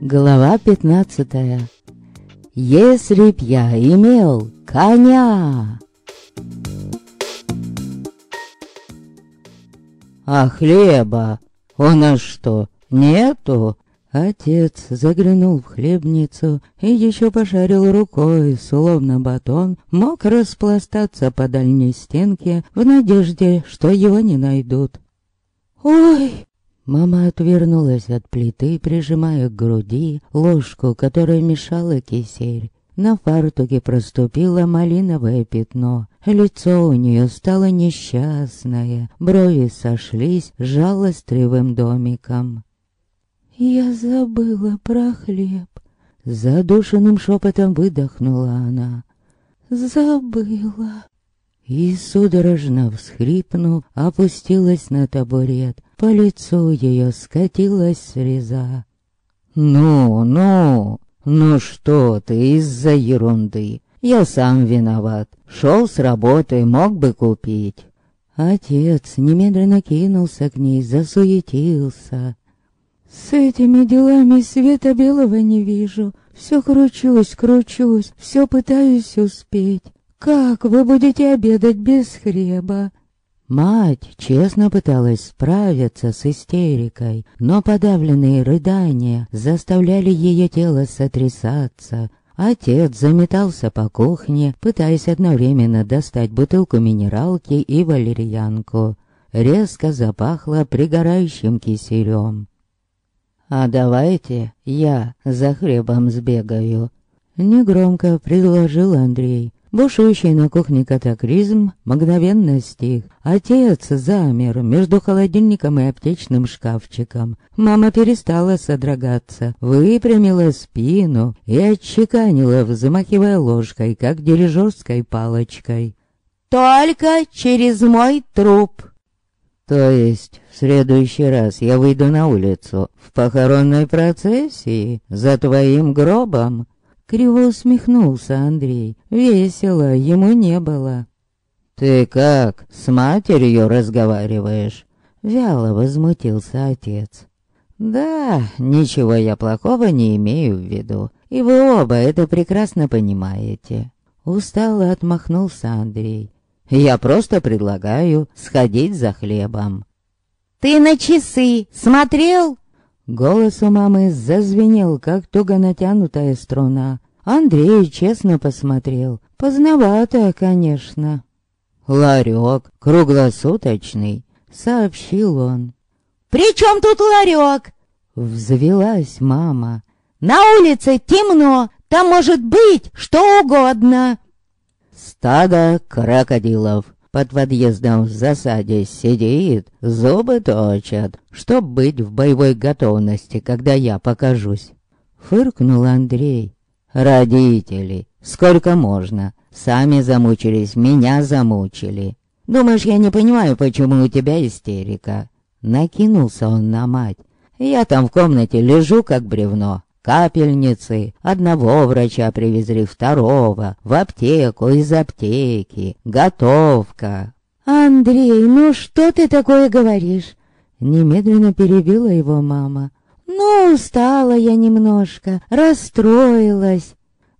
Глава пятнадцатая. Если б я имел коня. А хлеба у нас что, нету? Отец заглянул в хлебницу и еще пошарил рукой, словно батон, мог распластаться по дальней стенке в надежде, что его не найдут. «Ой!» Мама отвернулась от плиты, прижимая к груди ложку, которая мешала кисель. На фартуке проступило малиновое пятно. Лицо у нее стало несчастное, брови сошлись жалостливым домиком. «Я забыла про хлеб», — задушенным шепотом выдохнула она. «Забыла». И, судорожно всхрипнув, опустилась на табурет. По лицу ее скатилась слеза. «Ну, ну, ну что ты из-за ерунды? Я сам виноват. Шел с работы, мог бы купить». Отец немедленно кинулся к ней, засуетился. «С этими делами света белого не вижу. Все кручусь, кручусь, все пытаюсь успеть. «Как вы будете обедать без хлеба?» Мать честно пыталась справиться с истерикой, но подавленные рыдания заставляли ее тело сотрясаться. Отец заметался по кухне, пытаясь одновременно достать бутылку минералки и валерьянку. Резко запахло пригорающим киселем. «А давайте я за хлебом сбегаю», — негромко предложил Андрей. Бушующий на кухне катаклизм мгновенно стих. Отец замер между холодильником и аптечным шкафчиком. Мама перестала содрогаться, выпрямила спину и отчеканила, взмахивая ложкой, как дирижерской палочкой. «Только через мой труп!» «То есть в следующий раз я выйду на улицу в похоронной процессии за твоим гробом?» Криво усмехнулся Андрей. Весело ему не было. «Ты как, с матерью разговариваешь?» Вяло возмутился отец. «Да, ничего я плохого не имею в виду, и вы оба это прекрасно понимаете». Устало отмахнулся Андрей. «Я просто предлагаю сходить за хлебом». «Ты на часы смотрел?» Голос у мамы зазвенел, как туго натянутая струна. Андрей честно посмотрел. Поздновато, конечно. «Ларек круглосуточный», — сообщил он. «При чем тут ларек?» — взвелась мама. «На улице темно, там может быть что угодно». Стадо крокодилов под подъездом в засаде сидит, зубы точат, чтоб быть в боевой готовности, когда я покажусь. Фыркнул Андрей. Родители, сколько можно? Сами замучились, меня замучили. Думаешь, я не понимаю, почему у тебя истерика? Накинулся он на мать. Я там в комнате лежу, как бревно. Капельницы. Одного врача привезли, второго. В аптеку, из аптеки. Готовка. «Андрей, ну что ты такое говоришь?» Немедленно перебила его мама. «Ну, устала я немножко, расстроилась».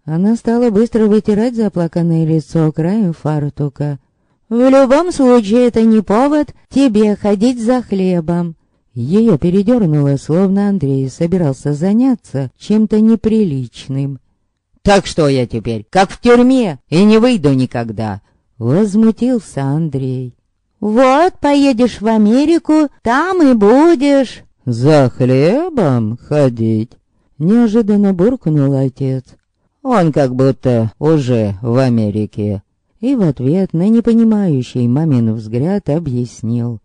Она стала быстро вытирать заплаканное лицо краем фартука. «В любом случае, это не повод тебе ходить за хлебом. Ее передернуло, словно Андрей собирался заняться чем-то неприличным. «Так что я теперь, как в тюрьме, и не выйду никогда?» Возмутился Андрей. «Вот, поедешь в Америку, там и будешь». «За хлебом ходить?» Неожиданно буркнул отец. «Он как будто уже в Америке». И в ответ на непонимающий мамин взгляд объяснил.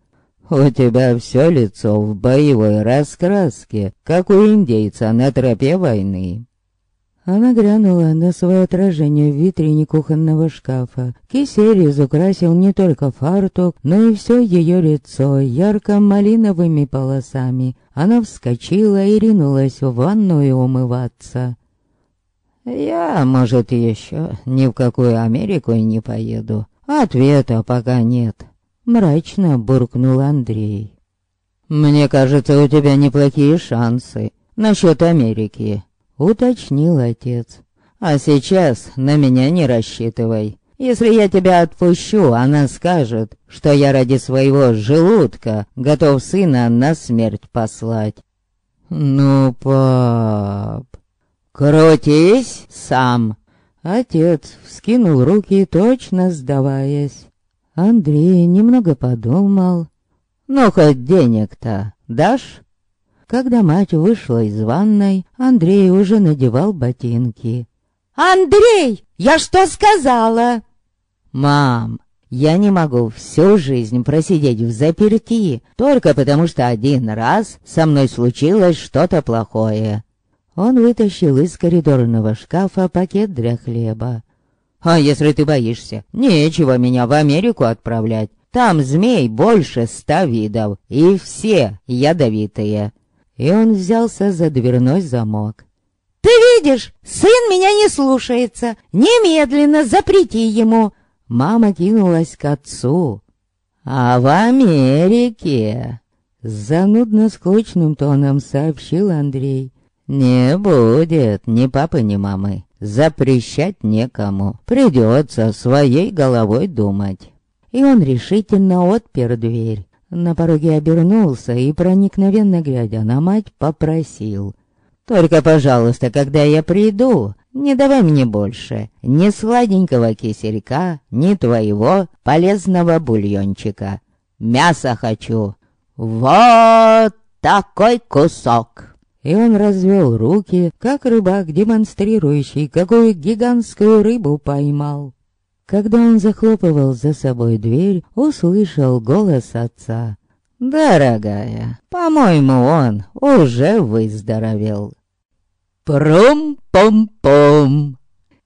У тебя все лицо в боевой раскраске, как у индейца на тропе войны. Она глянула на свое отражение в витрине кухонного шкафа. Кисель изукрасил не только фартук, но и все ее лицо ярко-малиновыми полосами. Она вскочила и ринулась в ванную умываться. Я, может, еще ни в какую Америку и не поеду. Ответа пока нет. Мрачно буркнул Андрей. Мне кажется, у тебя неплохие шансы насчет Америки, уточнил отец. А сейчас на меня не рассчитывай. Если я тебя отпущу, она скажет, что я ради своего желудка готов сына на смерть послать. Ну, пап, крутись сам. Отец вскинул руки, точно сдаваясь. Андрей немного подумал. Ну, хоть денег-то дашь? Когда мать вышла из ванной, Андрей уже надевал ботинки. «Андрей, я что сказала?» «Мам, я не могу всю жизнь просидеть в заперти, только потому что один раз со мной случилось что-то плохое». Он вытащил из коридорного шкафа пакет для хлеба. «А если ты боишься, нечего меня в Америку отправлять. Там змей больше ста видов, и все ядовитые». И он взялся за дверной замок. «Ты видишь, сын меня не слушается. Немедленно запрети ему. Мама кинулась к отцу. «А в Америке...» Занудно-скучным тоном сообщил Андрей. «Не будет ни папы, ни мамы. Запрещать некому. Придется своей головой думать». И он решительно отпер дверь. На пороге обернулся и, проникновенно глядя на мать, попросил. «Только, пожалуйста, когда я приду, не давай мне больше ни сладенького киселька, ни твоего полезного бульончика. Мясо хочу. Вот такой кусок!» И он развел руки, как рыбак, демонстрирующий, какую гигантскую рыбу поймал. Когда он захлопывал за собой дверь, услышал голос отца. «Дорогая, по-моему, он уже выздоровел». «Пром-пом-пом!»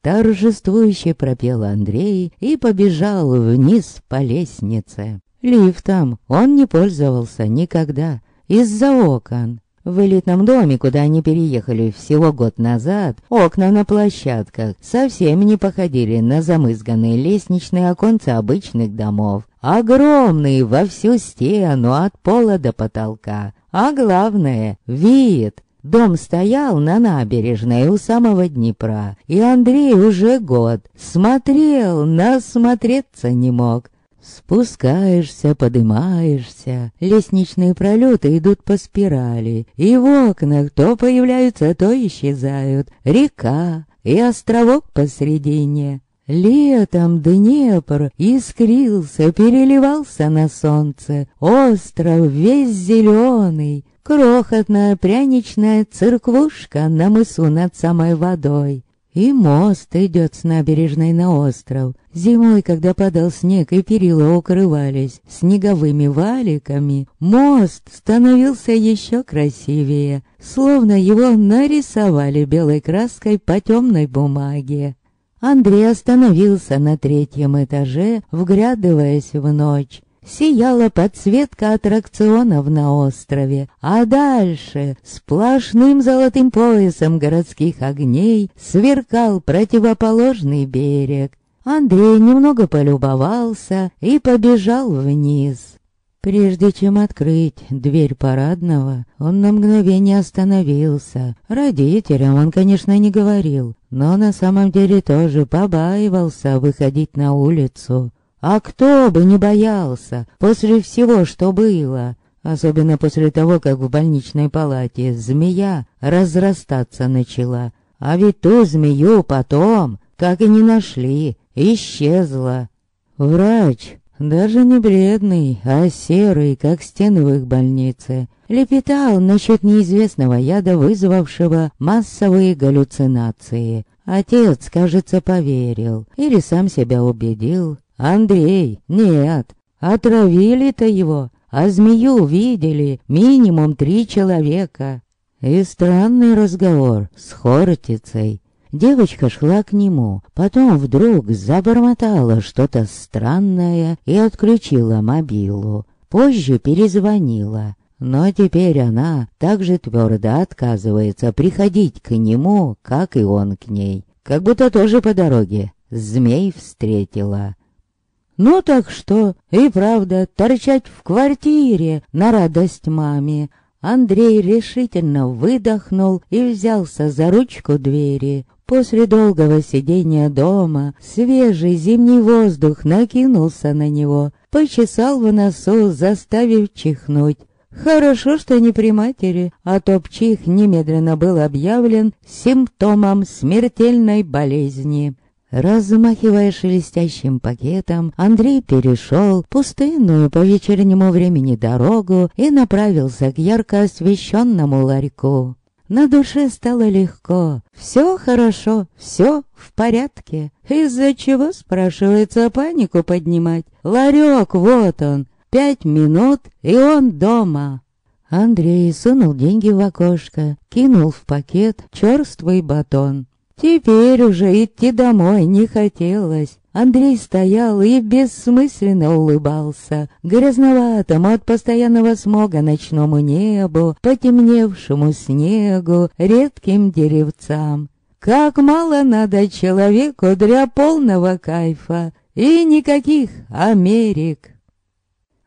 Торжествующе пропел Андрей и побежал вниз по лестнице. Лифтом он не пользовался никогда, из-за окон. В элитном доме, куда они переехали всего год назад, окна на площадках совсем не походили на замызганные лестничные оконца обычных домов. Огромные во всю стену от пола до потолка. А главное — вид. Дом стоял на набережной у самого Днепра, и Андрей уже год смотрел, насмотреться не мог. Спускаешься, подымаешься, лестничные пролеты идут по спирали, и в окнах то появляются, то исчезают, река и островок посредине. Летом Днепр искрился, переливался на солнце, остров весь зеленый, крохотная пряничная церквушка на мысу над самой водой. И мост идет с набережной на остров. Зимой, когда падал снег и перила укрывались снеговыми валиками, мост становился еще красивее, словно его нарисовали белой краской по темной бумаге. Андрей остановился на третьем этаже, вглядываясь в ночь сияла подсветка аттракционов на острове, а дальше сплошным золотым поясом городских огней сверкал противоположный берег. Андрей немного полюбовался и побежал вниз. Прежде чем открыть дверь парадного, он на мгновение остановился. Родителям он, конечно, не говорил, но на самом деле тоже побаивался выходить на улицу. А кто бы не боялся после всего, что было, особенно после того, как в больничной палате змея разрастаться начала. А ведь ту змею потом так и не нашли, исчезла. Врач, даже не бледный, а серый, как стены в их больнице, лепетал насчет неизвестного яда, вызвавшего массовые галлюцинации. Отец, кажется, поверил или сам себя убедил, Андрей, нет, отравили-то его, а змею видели минимум три человека. И странный разговор с Хортицей. Девочка шла к нему, потом вдруг забормотала что-то странное и отключила мобилу. Позже перезвонила, но теперь она также твердо отказывается приходить к нему, как и он к ней. как будто тоже по дороге змей встретила. Ну так что, и правда, торчать в квартире на радость маме. Андрей решительно выдохнул и взялся за ручку двери. После долгого сидения дома свежий зимний воздух накинулся на него, почесал в носу, заставив чихнуть. Хорошо, что не при матери, а то чих немедленно был объявлен симптомом смертельной болезни. Размахивая шелестящим пакетом, Андрей перешел пустынную по вечернему времени дорогу и направился к ярко освещенному ларьку. На душе стало легко. Все хорошо, все в порядке. Из-за чего, спрашивается, панику поднимать? Ларек, вот он. Пять минут, и он дома. Андрей сунул деньги в окошко, кинул в пакет черствый батон. Теперь уже идти домой не хотелось. Андрей стоял и бессмысленно улыбался, грязноватому от постоянного смога ночному небу, потемневшему снегу, редким деревцам. Как мало надо человеку для полного кайфа, и никаких Америк.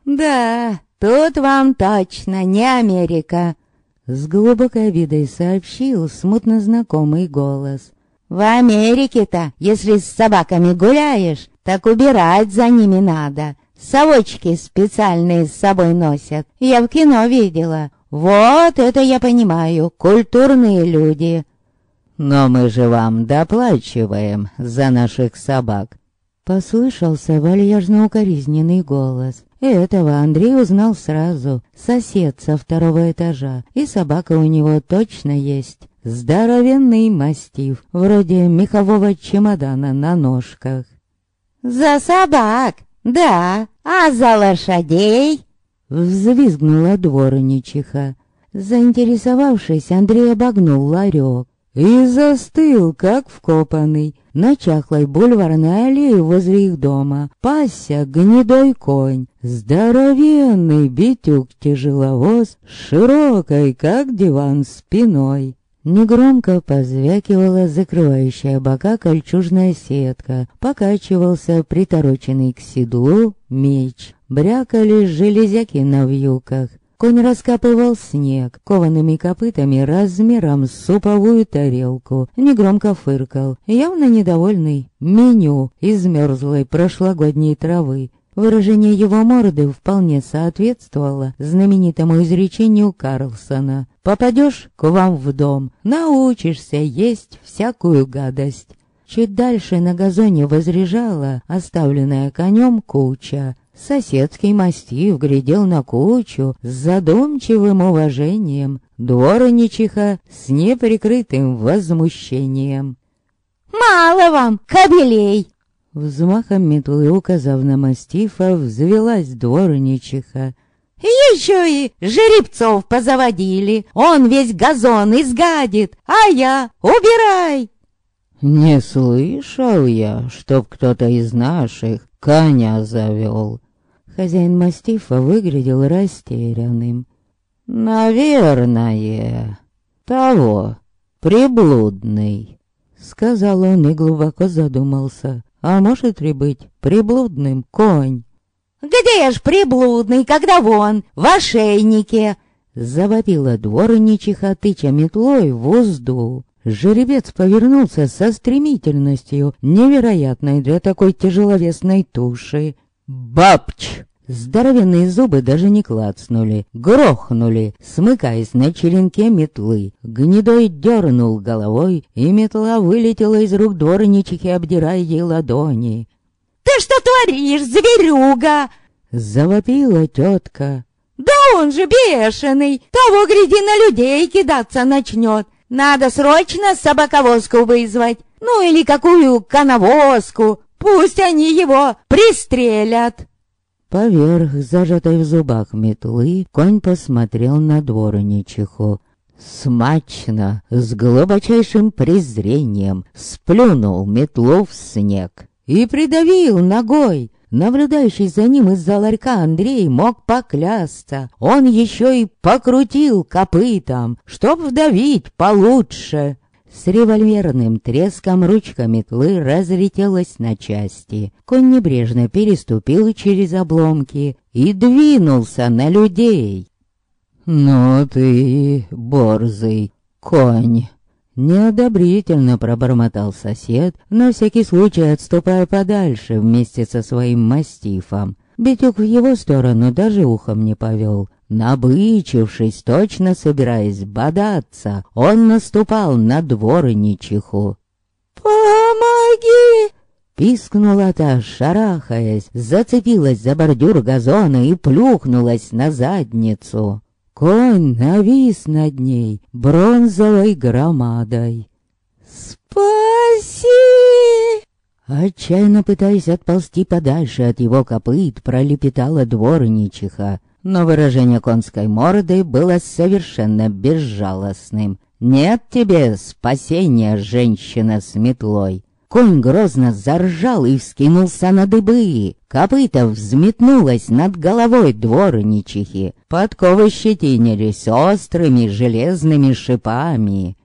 «Да, тут вам точно не Америка», — с глубокой обидой сообщил смутно знакомый голос. В Америке-то, если с собаками гуляешь, так убирать за ними надо. Совочки специальные с собой носят. Я в кино видела. Вот это я понимаю, культурные люди. Но мы же вам доплачиваем за наших собак. Послышался вальяжно-укоризненный голос. Этого Андрей узнал сразу. Сосед со второго этажа. И собака у него точно есть. Здоровенный мастив, вроде мехового чемодана на ножках. «За собак, да, а за лошадей?» Взвизгнула дворничиха. Заинтересовавшись, Андрей обогнул ларек и застыл, как вкопанный. На чахлой бульварной аллее возле их дома пасся гнедой конь, здоровенный битюк-тяжеловоз, широкой, как диван, спиной. Негромко позвякивала закрывающая бока кольчужная сетка, покачивался притороченный к седлу меч, брякали железяки на вьюках. Конь раскапывал снег коваными копытами размером с суповую тарелку, негромко фыркал, явно недовольный меню из мерзлой прошлогодней травы, Выражение его морды вполне соответствовало знаменитому изречению Карлсона. «Попадешь к вам в дом, научишься есть всякую гадость». Чуть дальше на газоне возряжала оставленная конем куча. Соседский мастив глядел на кучу с задумчивым уважением, дворничиха с неприкрытым возмущением. «Мало вам, кобелей!» Взмахом метлы, указав на мастифа, взвелась дворничиха. «Еще и жеребцов позаводили, он весь газон изгадит, а я убирай!» «Не слышал я, чтоб кто-то из наших коня завел». Хозяин мастифа выглядел растерянным. «Наверное, того, приблудный», — сказал он и глубоко задумался. А может ли быть приблудным конь? «Где ж приблудный, когда вон, в ошейнике?» Завопила дворничиха, тыча метлой в узду. Жеребец повернулся со стремительностью, невероятной для такой тяжеловесной туши. «Бабч!» Здоровенные зубы даже не клацнули, грохнули, смыкаясь на черенке метлы. Гнедой дернул головой, и метла вылетела из рук дворничихи, обдирая ей ладони. «Ты что творишь, зверюга?» Завопила тетка. «Да он же бешеный! Того, гляди, на людей кидаться начнет! Надо срочно собаковозку вызвать! Ну или какую коновозку! Пусть они его пристрелят!» Поверх зажатой в зубах метлы конь посмотрел на дворничиху. Смачно, с глубочайшим презрением, сплюнул метлу в снег и придавил ногой. Наблюдающий за ним из-за ларька Андрей мог поклясться. Он еще и покрутил копытом, чтоб вдавить получше. С револьверным треском ручка метлы разлетелась на части. Конь небрежно переступил через обломки и двинулся на людей. «Ну ты, борзый конь!» Неодобрительно пробормотал сосед, на всякий случай отступая подальше вместе со своим мастифом. Битюк в его сторону даже ухом не повел. Набычившись, точно собираясь бодаться, он наступал на дворничиху. «Помоги!» Пискнула та, шарахаясь, зацепилась за бордюр газона и плюхнулась на задницу. Конь навис над ней бронзовой громадой. «Спаси!» Отчаянно пытаясь отползти подальше от его копыт, пролепетала дворничиха но выражение конской морды было совершенно безжалостным. «Нет тебе спасения, женщина с метлой!» Конь грозно заржал и вскинулся на дыбы. Копыта взметнулась над головой дворничихи. Подковы щетинились острыми железными шипами.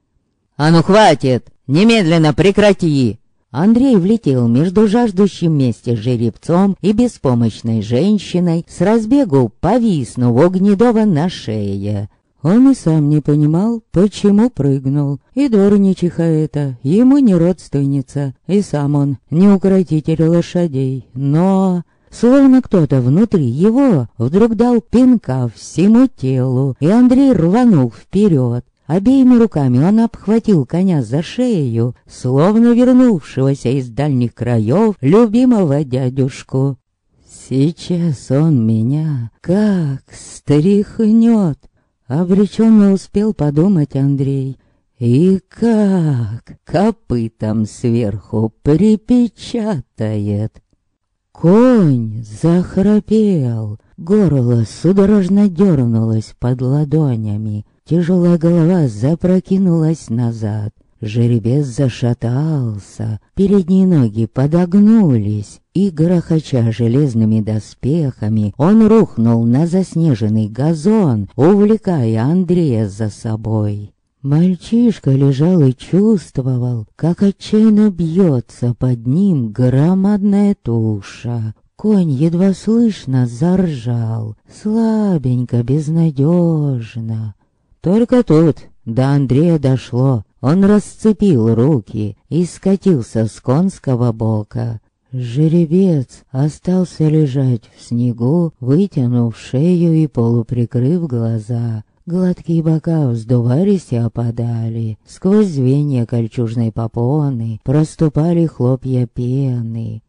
«А ну хватит! Немедленно прекрати!» Андрей влетел между жаждущим мести жеребцом и беспомощной женщиной, с разбегу повиснув у Гнедова на шее. Он и сам не понимал, почему прыгнул. И дворничиха это, ему не родственница, и сам он не укротитель лошадей. Но... Словно кто-то внутри его вдруг дал пинка всему телу, и Андрей рванул вперед. Обеими руками он обхватил коня за шею, словно вернувшегося из дальних краев любимого дядюшку. Сейчас он меня как стряхнет, обреченно успел подумать Андрей. И как копытом сверху припечатает. Конь захрапел, горло судорожно дернулось под ладонями, Тяжелая голова запрокинулась назад. Жеребец зашатался, передние ноги подогнулись, и, грохоча железными доспехами, он рухнул на заснеженный газон, увлекая Андрея за собой. Мальчишка лежал и чувствовал, как отчаянно бьется под ним громадная туша. Конь едва слышно заржал, слабенько, безнадежно. Только тут до Андрея дошло. Он расцепил руки и скатился с конского бока. Жеребец остался лежать в снегу, вытянув шею и полуприкрыв глаза. Гладкие бока вздувались и опадали. Сквозь звенья кольчужной попоны проступали хлопья пены.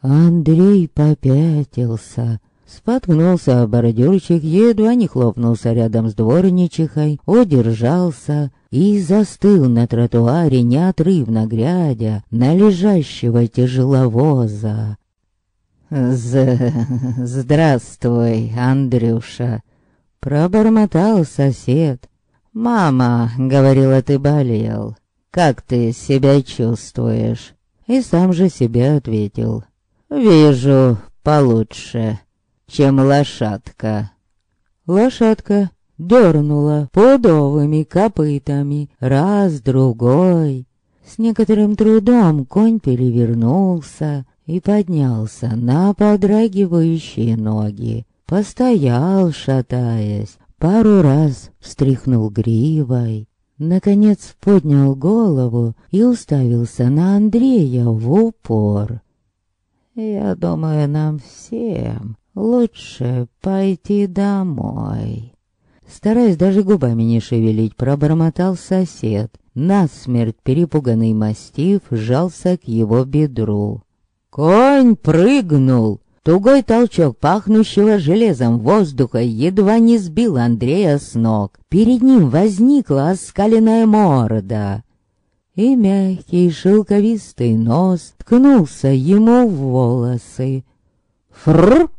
Андрей попятился, Споткнулся бородюрчик, едва не хлопнулся рядом с дворничихой, удержался и застыл на тротуаре, неотрывно глядя на лежащего тяжеловоза. З «Здравствуй, Андрюша!» — пробормотал сосед. «Мама, — говорила, — ты болел. Как ты себя чувствуешь?» И сам же себе ответил. «Вижу, получше» чем лошадка. Лошадка дернула пудовыми копытами раз, другой. С некоторым трудом конь перевернулся и поднялся на подрагивающие ноги. Постоял, шатаясь, пару раз встряхнул гривой. Наконец поднял голову и уставился на Андрея в упор. «Я думаю, нам всем Лучше пойти домой. Стараясь даже губами не шевелить, пробормотал сосед. Насмерть перепуганный мастиф сжался к его бедру. Конь прыгнул. Тугой толчок пахнущего железом воздуха едва не сбил Андрея с ног. Перед ним возникла оскаленная морда. И мягкий шелковистый нос ткнулся ему в волосы. Фррр!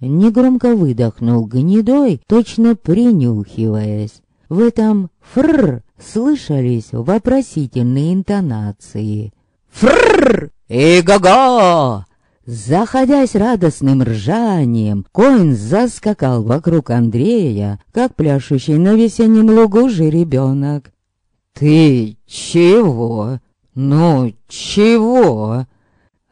Негромко выдохнул гнедой, точно принюхиваясь. В этом «фррр» слышались вопросительные интонации. «Фррр! И го-го!» Заходясь радостным ржанием, конь заскакал вокруг Андрея, как пляшущий на весеннем лугу жеребенок. «Ты чего? Ну, чего?»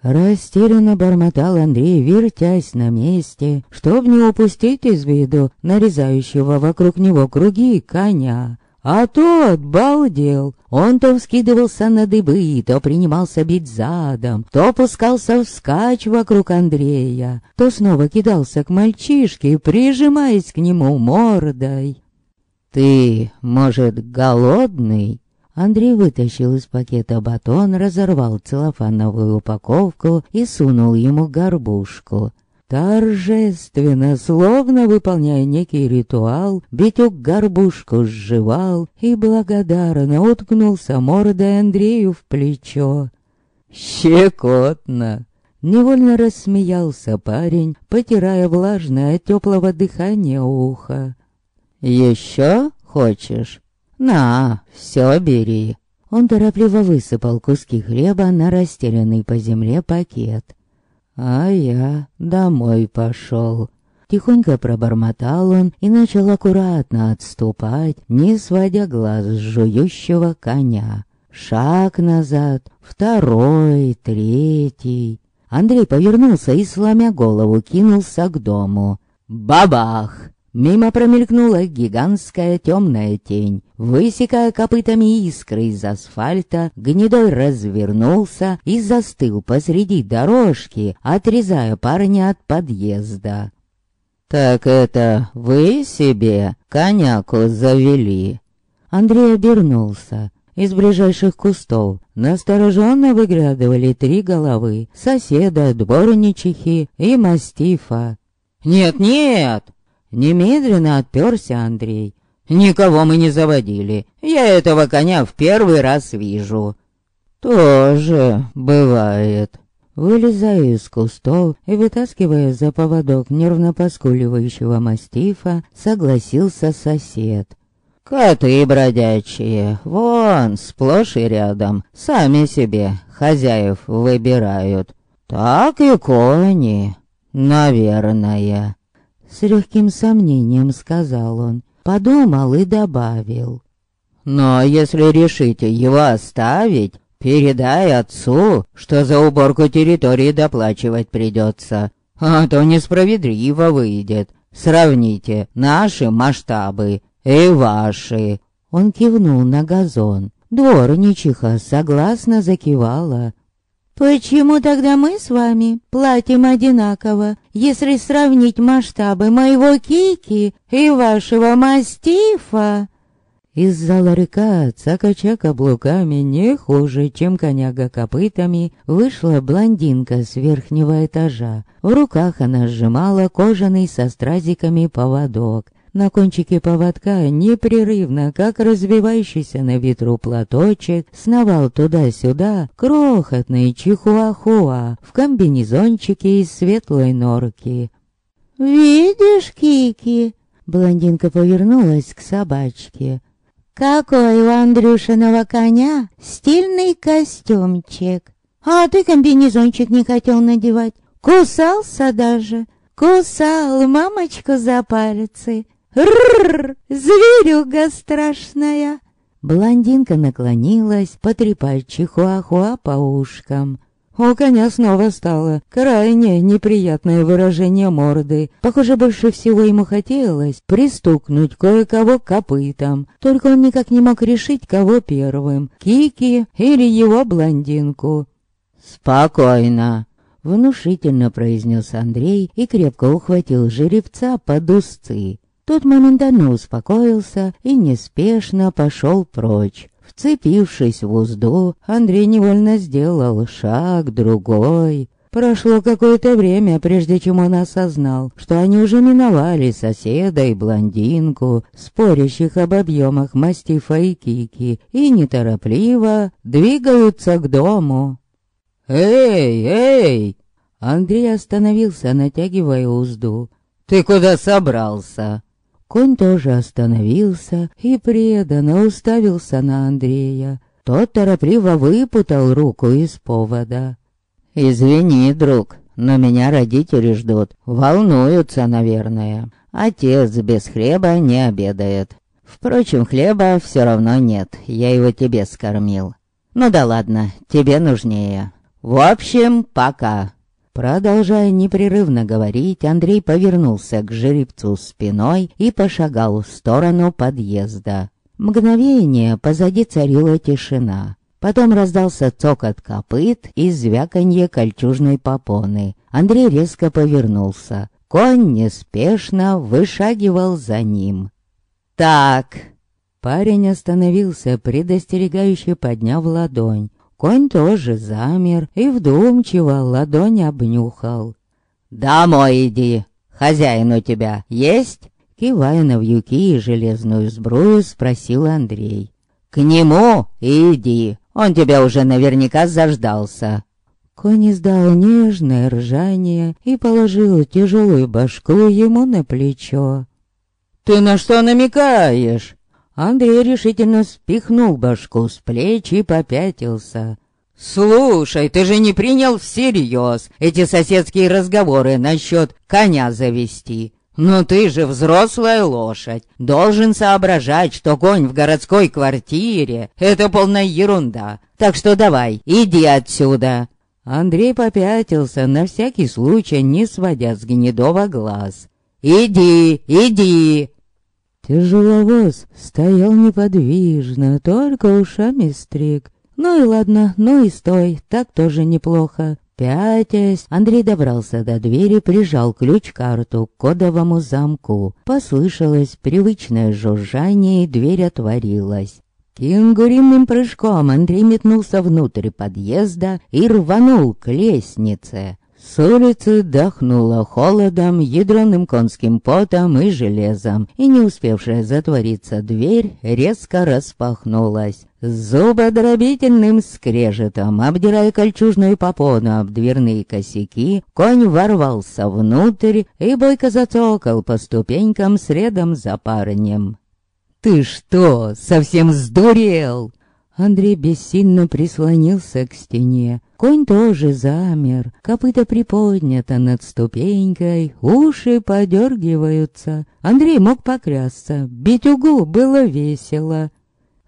Растерянно бормотал Андрей, вертясь на месте, чтоб не упустить из виду нарезающего вокруг него круги коня. А тот балдел. Он то вскидывался на дыбы, то принимался бить задом, то пускался вскачь вокруг Андрея, то снова кидался к мальчишке, прижимаясь к нему мордой. «Ты, может, голодный?» Андрей вытащил из пакета батон, разорвал целлофановую упаковку и сунул ему горбушку. Торжественно, словно выполняя некий ритуал, Битюк горбушку сживал и благодарно уткнулся мордой Андрею в плечо. «Щекотно!» Невольно рассмеялся парень, потирая влажное от теплого дыхания ухо. «Еще хочешь?» «На, все бери». Он торопливо высыпал куски хлеба на растерянный по земле пакет. А я домой пошел. Тихонько пробормотал он и начал аккуратно отступать, не сводя глаз с жующего коня. Шаг назад, второй, третий. Андрей повернулся и, сломя голову, кинулся к дому. Бабах! Мимо промелькнула гигантская темная тень. Высекая копытами искры из асфальта, гнедой развернулся и застыл посреди дорожки, отрезая парня от подъезда. «Так это вы себе коняку завели?» Андрей обернулся. Из ближайших кустов настороженно выглядывали три головы — соседа, дворничихи и мастифа. «Нет-нет!» Немедленно отперся Андрей. «Никого мы не заводили. Я этого коня в первый раз вижу». «Тоже бывает». Вылезая из кустов и вытаскивая за поводок нервно поскуливающего мастифа, согласился сосед. «Коты бродячие, вон, сплошь и рядом, сами себе хозяев выбирают. Так и кони, наверное». С легким сомнением сказал он, подумал и добавил. «Но если решите его оставить, передай отцу, что за уборку территории доплачивать придется, а то несправедливо выйдет. Сравните наши масштабы и ваши». Он кивнул на газон. Дворничиха согласно закивала, «Почему тогда мы с вами платим одинаково, если сравнить масштабы моего кики и вашего мастифа?» Из-за ларька, цакача каблуками не хуже, чем коняга копытами, вышла блондинка с верхнего этажа. В руках она сжимала кожаный со стразиками поводок. На кончике поводка непрерывно, как развивающийся на ветру платочек, сновал туда-сюда крохотный чихуахуа в комбинезончике из светлой норки. «Видишь, Кики?» Блондинка повернулась к собачке. «Какой у Андрюшиного коня стильный костюмчик! А ты комбинезончик не хотел надевать, кусался даже, кусал мамочку за пальцы, Рррр, зверюга страшная!» Блондинка наклонилась потрепать чихуахуа по ушкам. У коня снова стало крайне неприятное выражение морды. Похоже, больше всего ему хотелось пристукнуть кое-кого копытом. Только он никак не мог решить, кого первым, Кики или его блондинку. «Спокойно!» — внушительно произнес Андрей и крепко ухватил жеребца под узцы. Тот моментально успокоился и неспешно пошел прочь. Вцепившись в узду, Андрей невольно сделал шаг, другой. Прошло какое-то время, прежде чем он осознал, что они уже миновали соседа и блондинку, спорящих об объемах мастифа и кики, и неторопливо двигаются к дому. «Эй, эй!» Андрей остановился, натягивая узду. «Ты куда собрался?» Конь тоже остановился и преданно уставился на Андрея. Тот торопливо выпутал руку из повода. «Извини, друг, но меня родители ждут. Волнуются, наверное. Отец без хлеба не обедает. Впрочем, хлеба все равно нет, я его тебе скормил. Ну да ладно, тебе нужнее. В общем, пока. Продолжая непрерывно говорить, Андрей повернулся к жеребцу спиной и пошагал в сторону подъезда. Мгновение позади царила тишина. Потом раздался цокот копыт и звяканье кольчужной попоны. Андрей резко повернулся. Конь неспешно вышагивал за ним. «Так!» Парень остановился, предостерегающе подняв ладонь. Конь тоже замер и вдумчиво ладонь обнюхал. «Домой иди! Хозяин у тебя есть?» Кивая на вьюки и железную сбрую, спросил Андрей. «К нему иди, он тебя уже наверняка заждался». Конь издал нежное ржание и положил тяжелую башку ему на плечо. «Ты на что намекаешь?» Андрей решительно спихнул башку с плеч и попятился. «Слушай, ты же не принял всерьез эти соседские разговоры насчет коня завести. Но ты же взрослая лошадь, должен соображать, что конь в городской квартире — это полная ерунда. Так что давай, иди отсюда!» Андрей попятился, на всякий случай не сводя с Гнедова глаз. «Иди, иди!» Тяжеловоз стоял неподвижно, только ушами стриг. Ну и ладно, ну и стой, так тоже неплохо. Пятясь, Андрей добрался до двери, прижал ключ-карту к кодовому замку. Послышалось привычное жужжание, и дверь отворилась. Кенгуриным прыжком Андрей метнулся внутрь подъезда и рванул к лестнице. С улицы дохнуло холодом, ядреным конским потом и железом, и не успевшая затвориться дверь резко распахнулась. Зубодробительным скрежетом, обдирая кольчужную попону об дверные косяки, конь ворвался внутрь и бойко зацокал по ступенькам средом за парнем. «Ты что, совсем сдурел?» Андрей бессильно прислонился к стене. Конь тоже замер, копыта приподнято над ступенькой, уши подергиваются. Андрей мог поклясться, бить угу было весело.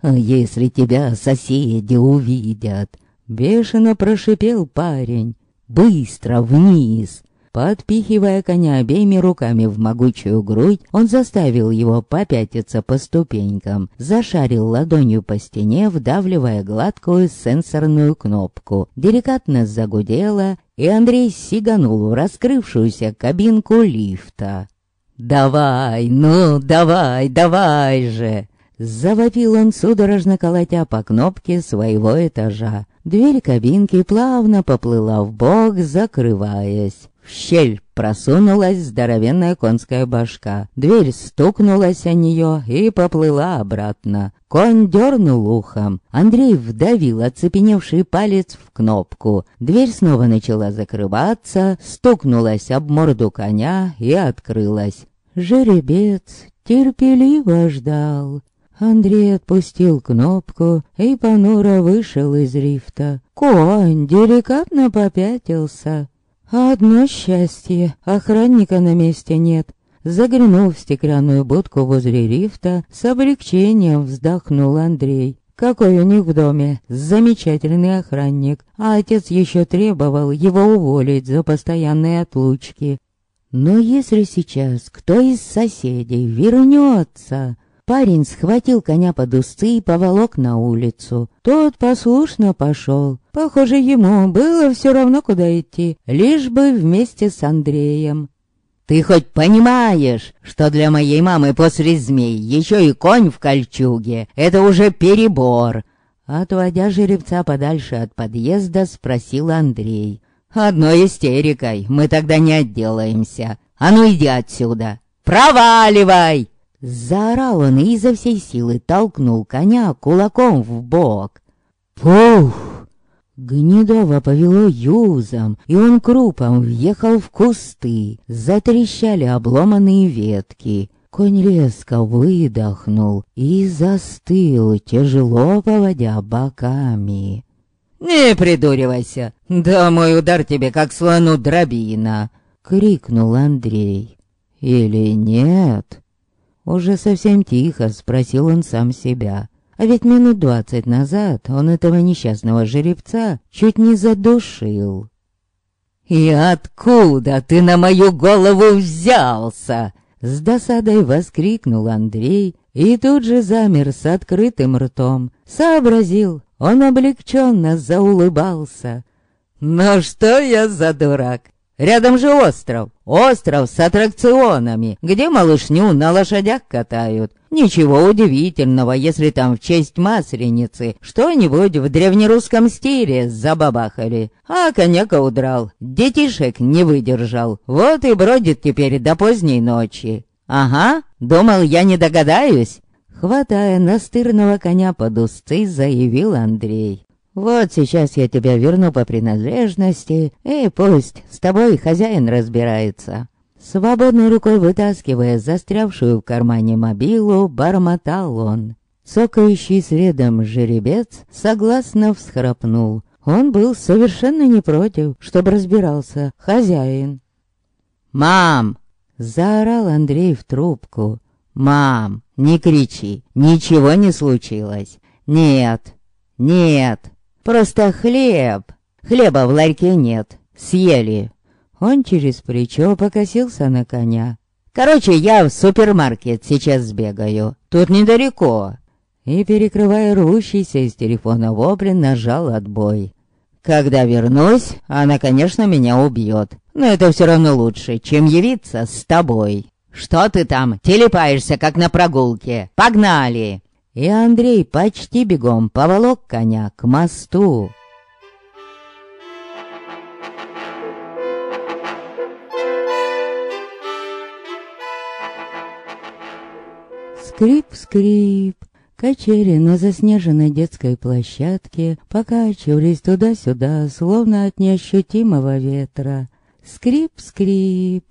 «А если тебя соседи увидят?» Бешено прошипел парень. «Быстро вниз!» Подпихивая коня обеими руками в могучую грудь, он заставил его попятиться по ступенькам, зашарил ладонью по стене, вдавливая гладкую сенсорную кнопку. Деликатно загудела, и Андрей сиганул в раскрывшуюся кабинку лифта. «Давай, ну, давай, давай же!» Завопил он, судорожно колотя по кнопке своего этажа. Дверь кабинки плавно поплыла в бок, закрываясь. В щель просунулась здоровенная конская башка. Дверь стукнулась о нее и поплыла обратно. Конь дернул ухом. Андрей вдавил оцепеневший палец в кнопку. Дверь снова начала закрываться, стукнулась об морду коня и открылась. Жеребец терпеливо ждал. Андрей отпустил кнопку и понуро вышел из рифта. Конь деликатно попятился. Одно счастье, охранника на месте нет. Заглянув в стеклянную будку возле рифта, с облегчением вздохнул Андрей. Какой у них в доме замечательный охранник, а отец еще требовал его уволить за постоянные отлучки. Но если сейчас кто из соседей вернется, Парень схватил коня под усы и поволок на улицу. Тот послушно пошел. Похоже, ему было все равно, куда идти, лишь бы вместе с Андреем. «Ты хоть понимаешь, что для моей мамы после змей еще и конь в кольчуге? Это уже перебор!» Отводя жеребца подальше от подъезда, спросил Андрей. «Одной истерикой мы тогда не отделаемся. А ну иди отсюда! Проваливай!» Заорал он и изо всей силы толкнул коня кулаком в бок. Пух! Гнедово повело юзом, и он крупом въехал в кусты. Затрещали обломанные ветки. Конь резко выдохнул и застыл, тяжело поводя боками. «Не придуривайся! Да мой удар тебе как слону дробина!» — крикнул Андрей. «Или нет?» Уже совсем тихо спросил он сам себя. А ведь минут двадцать назад он этого несчастного жеребца чуть не задушил. «И откуда ты на мою голову взялся?» С досадой воскликнул Андрей и тут же замер с открытым ртом. Сообразил, он облегченно заулыбался. «Ну что я за дурак? Рядом же остров. Остров с аттракционами, где малышню на лошадях катают. Ничего удивительного, если там в честь Масленицы что-нибудь в древнерусском стиле забабахали. А коняка удрал, детишек не выдержал. Вот и бродит теперь до поздней ночи. Ага, думал, я не догадаюсь. Хватая настырного коня под узцы, заявил Андрей. Вот сейчас я тебя верну по принадлежности, и пусть с тобой хозяин разбирается. Свободной рукой вытаскивая застрявшую в кармане мобилу, бормотал он. Цокающий следом жеребец согласно всхрапнул. Он был совершенно не против, чтобы разбирался хозяин. «Мам!» — заорал Андрей в трубку. «Мам, не кричи, ничего не случилось. Нет, нет, просто хлеб. Хлеба в ларьке нет, съели». Он через плечо покосился на коня. «Короче, я в супермаркет сейчас сбегаю. Тут недалеко». И, перекрывая рвущийся из телефона вопли, нажал отбой. «Когда вернусь, она, конечно, меня убьет. Но это все равно лучше, чем явиться с тобой». «Что ты там? Телепаешься, как на прогулке. Погнали!» И Андрей почти бегом поволок коня к мосту. Скрип-скрип. Качели на заснеженной детской площадке покачивались туда-сюда, словно от неощутимого ветра. Скрип-скрип.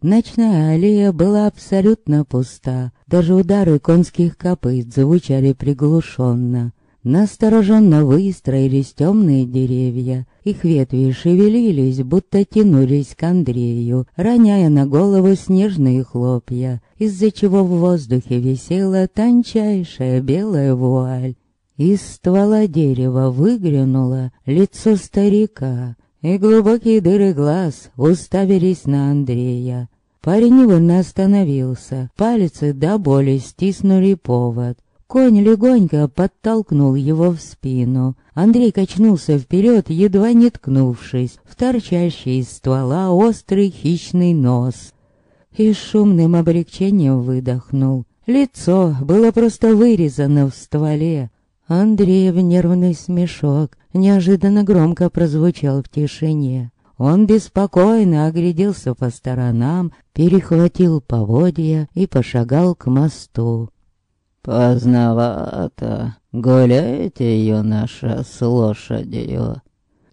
Ночная аллея была абсолютно пуста. Даже удары конских копыт звучали приглушенно. Настороженно выстроились темные деревья. Их ветви шевелились, будто тянулись к Андрею, роняя на голову снежные хлопья, из-за чего в воздухе висела тончайшая белая вуаль. Из ствола дерева выглянуло лицо старика, и глубокие дыры глаз уставились на Андрея. Парень невольно остановился, пальцы до боли стиснули повод. Конь легонько подтолкнул его в спину. Андрей качнулся вперед, едва не ткнувшись, в торчащий из ствола острый хищный нос. И шумным облегчением выдохнул. Лицо было просто вырезано в стволе. Андреев нервный смешок неожиданно громко прозвучал в тишине. Он беспокойно огляделся по сторонам, перехватил поводья и пошагал к мосту. «Поздновато. Гуляете, ее наша с лошадью?»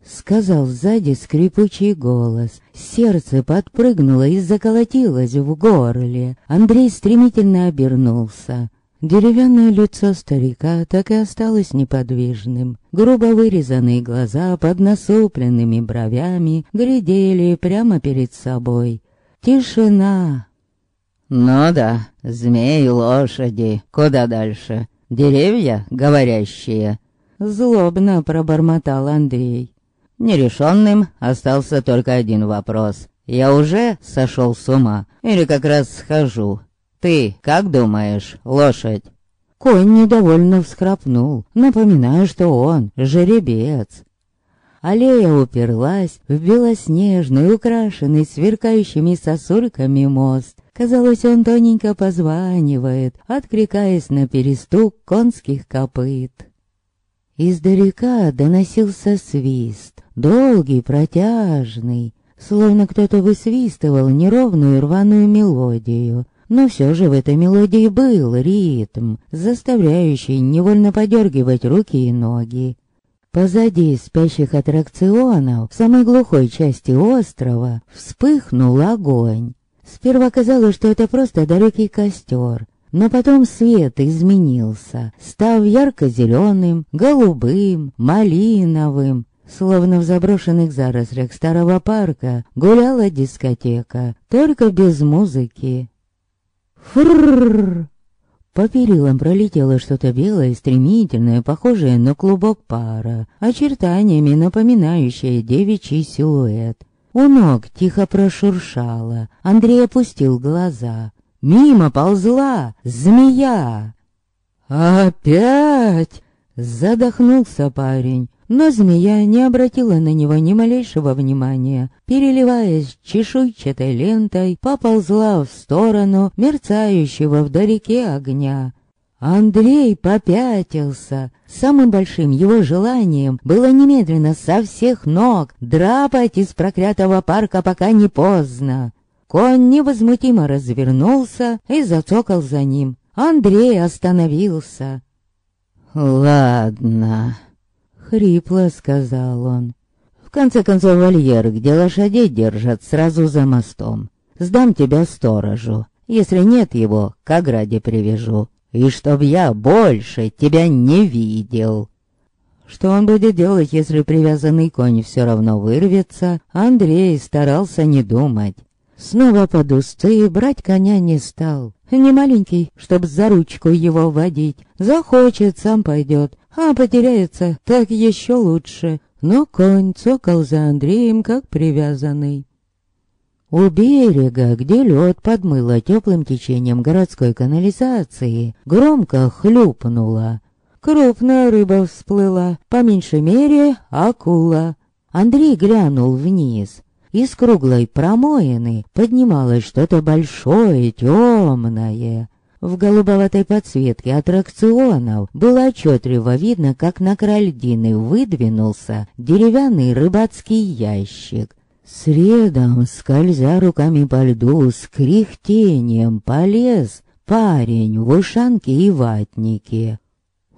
Сказал сзади скрипучий голос. Сердце подпрыгнуло и заколотилось в горле. Андрей стремительно обернулся. Деревянное лицо старика так и осталось неподвижным. Грубо вырезанные глаза под насупленными бровями глядели прямо перед собой. Тишина, «Ну да, змеи, лошади, куда дальше? Деревья говорящие?» Злобно пробормотал Андрей. Нерешенным остался только один вопрос. «Я уже сошел с ума? Или как раз схожу? Ты как думаешь, лошадь?» Конь недовольно всхрапнул, напоминая, что он жеребец. Аллея уперлась в белоснежный, украшенный сверкающими сосульками мост. Казалось, он тоненько позванивает, откликаясь на перестук конских копыт. Издалека доносился свист, долгий, протяжный, словно кто-то высвистывал неровную рваную мелодию. Но все же в этой мелодии был ритм, заставляющий невольно подергивать руки и ноги. Позади спящих аттракционов, в самой глухой части острова, вспыхнул огонь. Сперва казалось, что это просто далекий костер, но потом свет изменился, став ярко-зеленым, голубым, малиновым. Словно в заброшенных зарослях старого парка гуляла дискотека, только без музыки. Фрррр! По перилам пролетело что-то белое, стремительное, похожее на клубок пара, очертаниями напоминающее девичий силуэт. У ног тихо прошуршало. Андрей опустил глаза. Мимо ползла змея. «Опять!» — задохнулся парень. Но змея не обратила на него ни малейшего внимания. Переливаясь чешуйчатой лентой, поползла в сторону мерцающего вдалеке огня. Андрей попятился. Самым большим его желанием было немедленно со всех ног драпать из проклятого парка, пока не поздно. Конь невозмутимо развернулся и зацокал за ним. Андрей остановился. «Ладно», — хрипло сказал он. «В конце концов, вольер, где лошадей держат сразу за мостом. Сдам тебя сторожу. Если нет его, к ограде привяжу. И чтоб я больше тебя не видел». Что он будет делать, если привязанный конь все равно вырвется, Андрей старался не думать. Снова под усты брать коня не стал. Не маленький, чтоб за ручку его водить. Захочет, сам пойдет а потеряется, так еще лучше. Но конь цокал за Андреем, как привязанный. У берега, где лед подмыло теплым течением городской канализации, громко хлюпнуло. Крупная рыба всплыла, по меньшей мере акула. Андрей глянул вниз. Из круглой промоины поднималось что-то большое, темное. В голубоватой подсветке аттракционов было отчетливо видно, как на крольдины выдвинулся деревянный рыбацкий ящик. Средом, скользя руками по льду, с кряхтением полез парень в ушанке и ватнике.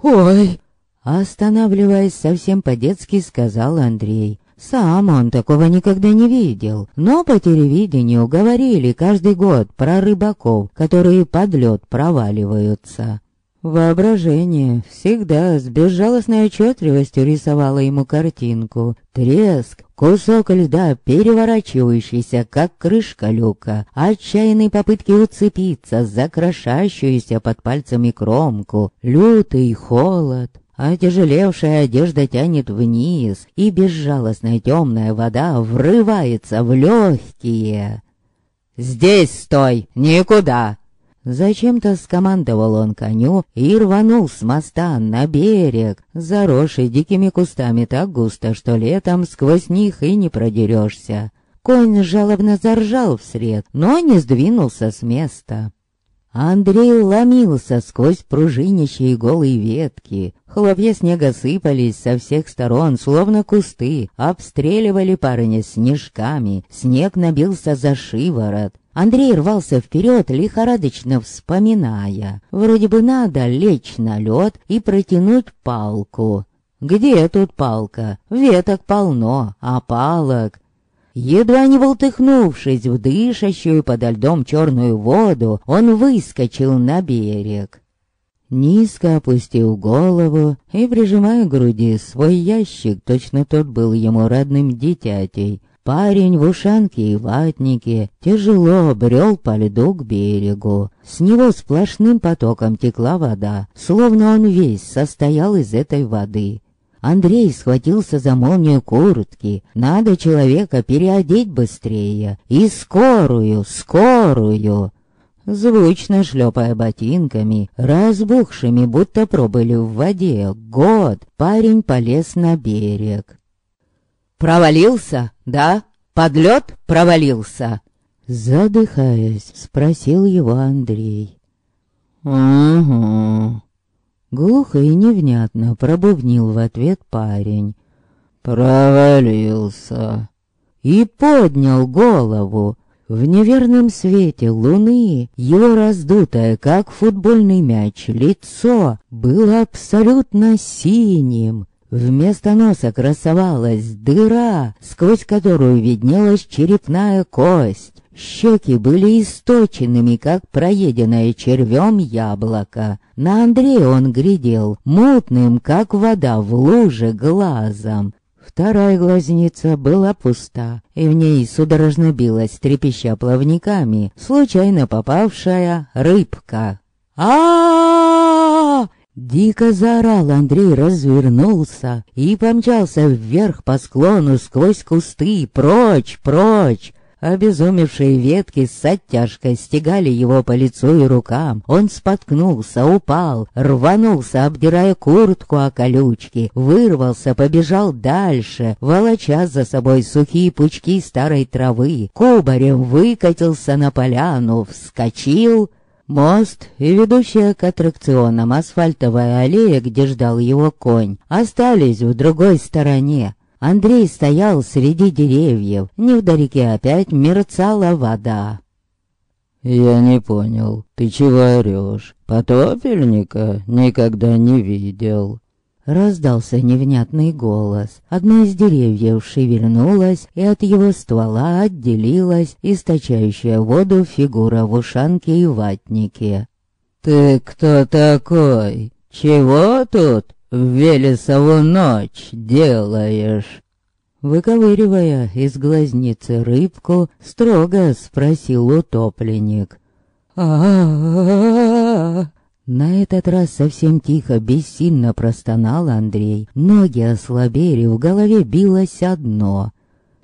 «Ой!» Останавливаясь совсем по-детски, сказал Андрей. Сам он такого никогда не видел, но по телевидению говорили каждый год про рыбаков, которые под лед проваливаются. Воображение всегда с безжалостной отчетливостью рисовало ему картинку. Треск, кусок льда, переворачивающийся, как крышка люка, отчаянные попытки уцепиться за крошащуюся под пальцами кромку, лютый холод, Отяжелевшая одежда тянет вниз, и безжалостная темная вода врывается в легкие. «Здесь стой! Никуда!» Зачем-то скомандовал он коню и рванул с моста на берег, заросший дикими кустами так густо, что летом сквозь них и не продерешься. Конь жалобно заржал вслед, но не сдвинулся с места. Андрей ломился сквозь пружинищие голые ветки. Хлопья снега сыпались со всех сторон, словно кусты, обстреливали парня снежками, снег набился за шиворот. Андрей рвался вперед, лихорадочно вспоминая. Вроде бы надо лечь на лед и протянуть палку. Где тут палка? Веток полно, а палок Едва не волтыхнувшись в дышащую подо льдом черную воду, он выскочил на берег. Низко опустил голову и, прижимая к груди свой ящик, точно тот был ему родным дитятей, парень в ушанке и ватнике тяжело брел по льду к берегу. С него сплошным потоком текла вода, словно он весь состоял из этой воды. Андрей схватился за молнию куртки. Надо человека переодеть быстрее. И скорую, скорую. Звучно шлепая ботинками, разбухшими, будто пробыли в воде, год, парень полез на берег. «Провалился, да? Под лед провалился?» Задыхаясь, спросил его Андрей. «Угу», Глухо и невнятно пробубнил в ответ парень. «Провалился!» И поднял голову. В неверном свете луны его раздутое, как футбольный мяч, лицо было абсолютно синим. Вместо носа красовалась дыра, сквозь которую виднелась черепная кость. Щеки были источенными, как проеденное червем яблоко. На Андрея он глядел, мутным, как вода в луже, глазом. Вторая глазница была пуста, и в ней судорожно билась, трепеща плавниками, случайно попавшая рыбка. а Дико заорал Андрей, развернулся и помчался вверх по склону сквозь кусты, прочь, прочь, Обезумевшие ветки с оттяжкой стегали его по лицу и рукам. Он споткнулся, упал, рванулся, обдирая куртку о колючки, вырвался, побежал дальше, волоча за собой сухие пучки старой травы, кубарем выкатился на поляну, вскочил... Мост и ведущая к аттракционам асфальтовая аллея, где ждал его конь, остались в другой стороне. Андрей стоял среди деревьев, невдалеке опять мерцала вода. «Я не понял, ты чего орёшь? Потопельника никогда не видел». Раздался невнятный голос. Одно из деревьев шевельнулось, и от его ствола отделилась источающая воду фигура в ушанке и ватнике. «Ты кто такой? Чего тут в Велесову ночь делаешь?» Выковыривая из глазницы рыбку, строго спросил утопленник. На этот раз совсем тихо, бессильно простонал Андрей. Ноги ослабели, в голове билось одно.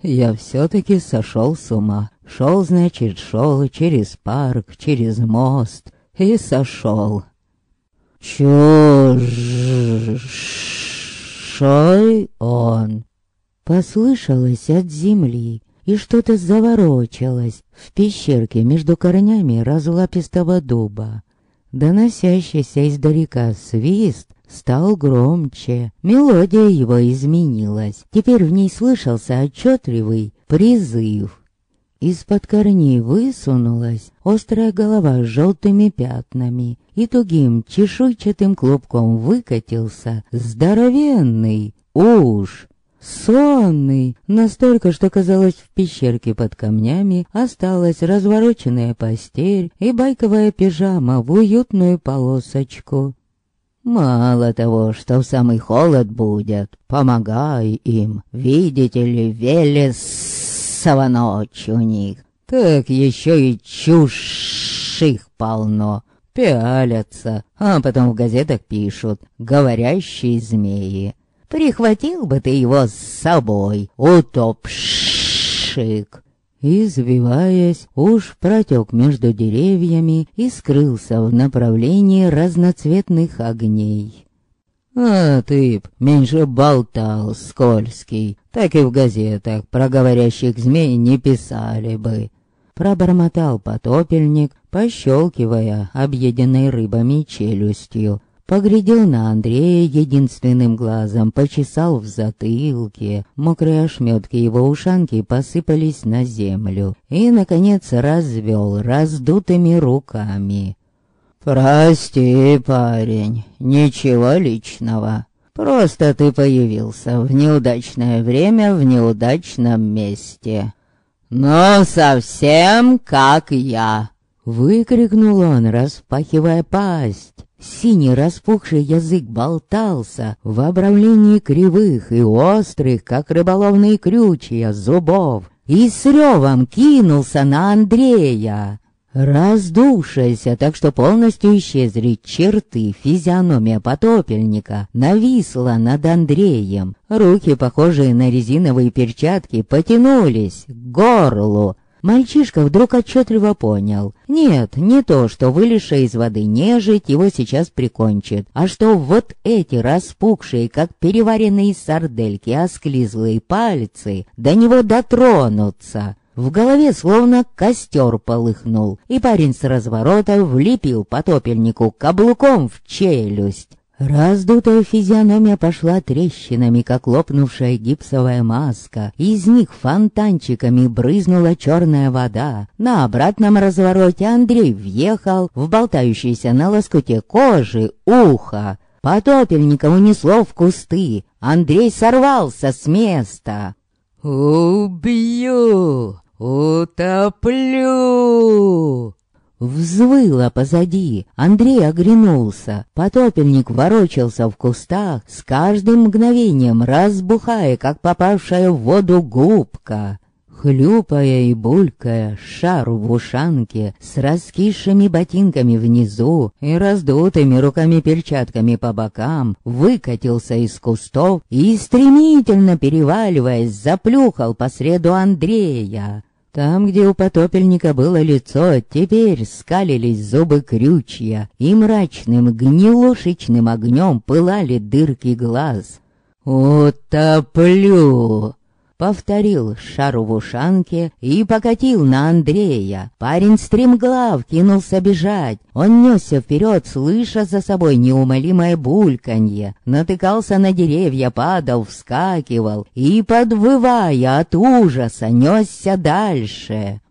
Я все-таки сошел с ума. Шел, значит, шел через парк, через мост. И сошел. Чужой он. Послышалось от земли, и что-то заворочалось в пещерке между корнями разлапистого дуба. Доносящийся издалека свист стал громче. Мелодия его изменилась. Теперь в ней слышался отчетливый призыв. Из-под корней высунулась острая голова с желтыми пятнами, и тугим чешуйчатым клубком выкатился здоровенный уж. Сонный, настолько, что казалось в пещерке под камнями осталась развороченная постель и байковая пижама в уютную полосочку. Мало того, что в самый холод будет, помогай им, видите ли, Велес Часова ночь у них. Так еще и чушь их полно. Пялятся, а потом в газетах пишут «Говорящие змеи». Прихватил бы ты его с собой, утопшик. Извиваясь, уж протек между деревьями и скрылся в направлении разноцветных огней. А ты б меньше болтал, скользкий, так и в газетах про говорящих змей не писали бы. Пробормотал потопельник, пощелкивая объеденной рыбами челюстью. Поглядел на Андрея единственным глазом, почесал в затылке. Мокрые ошметки его ушанки посыпались на землю. И, наконец, развел раздутыми руками. «Прости, парень, ничего личного. Просто ты появился в неудачное время в неудачном месте. Но совсем как я!» Выкрикнул он, распахивая пасть. Синий распухший язык болтался в обрамлении кривых и острых, как рыболовные крючья, зубов, и с ревом кинулся на Андрея. Раздувшаяся, так что полностью исчезли черты, физиономия потопельника, нависла над Андреем. Руки, похожие на резиновые перчатки, потянулись к горлу. Мальчишка вдруг отчетливо понял. Нет, не то, что вылезшая из воды нежить его сейчас прикончит, а что вот эти распухшие, как переваренные сардельки, осклизлые пальцы до него дотронутся. В голове словно костер полыхнул, и парень с разворота влепил потопельнику каблуком в челюсть. Раздутая физиономия пошла трещинами, как лопнувшая гипсовая маска. Из них фонтанчиками брызнула черная вода. На обратном развороте Андрей въехал в болтающийся на лоскуте кожи ухо. Потопельника унесло в кусты. Андрей сорвался с места. «Убью!» «Утоплю!» взвыло позади. Андрей оглянулся. Потопельник ворочался в кустах, с каждым мгновением разбухая, как попавшая в воду губка. Хлюпая и булькая, шар в ушанке, с раскисшими ботинками внизу и раздутыми руками-перчатками по бокам, выкатился из кустов и, стремительно переваливаясь, заплюхал по среду Андрея. Там, где у потопельника было лицо, теперь скалились зубы крючья, и мрачным гнилушечным огнем пылали дырки глаз. «Утоплю!» Повторил шару в ушанке и покатил на Андрея. Парень стремглав кинулся бежать. Он несся вперед, слыша за собой неумолимое бульканье. Натыкался на деревья, падал, вскакивал и, подвывая от ужаса, несся дальше.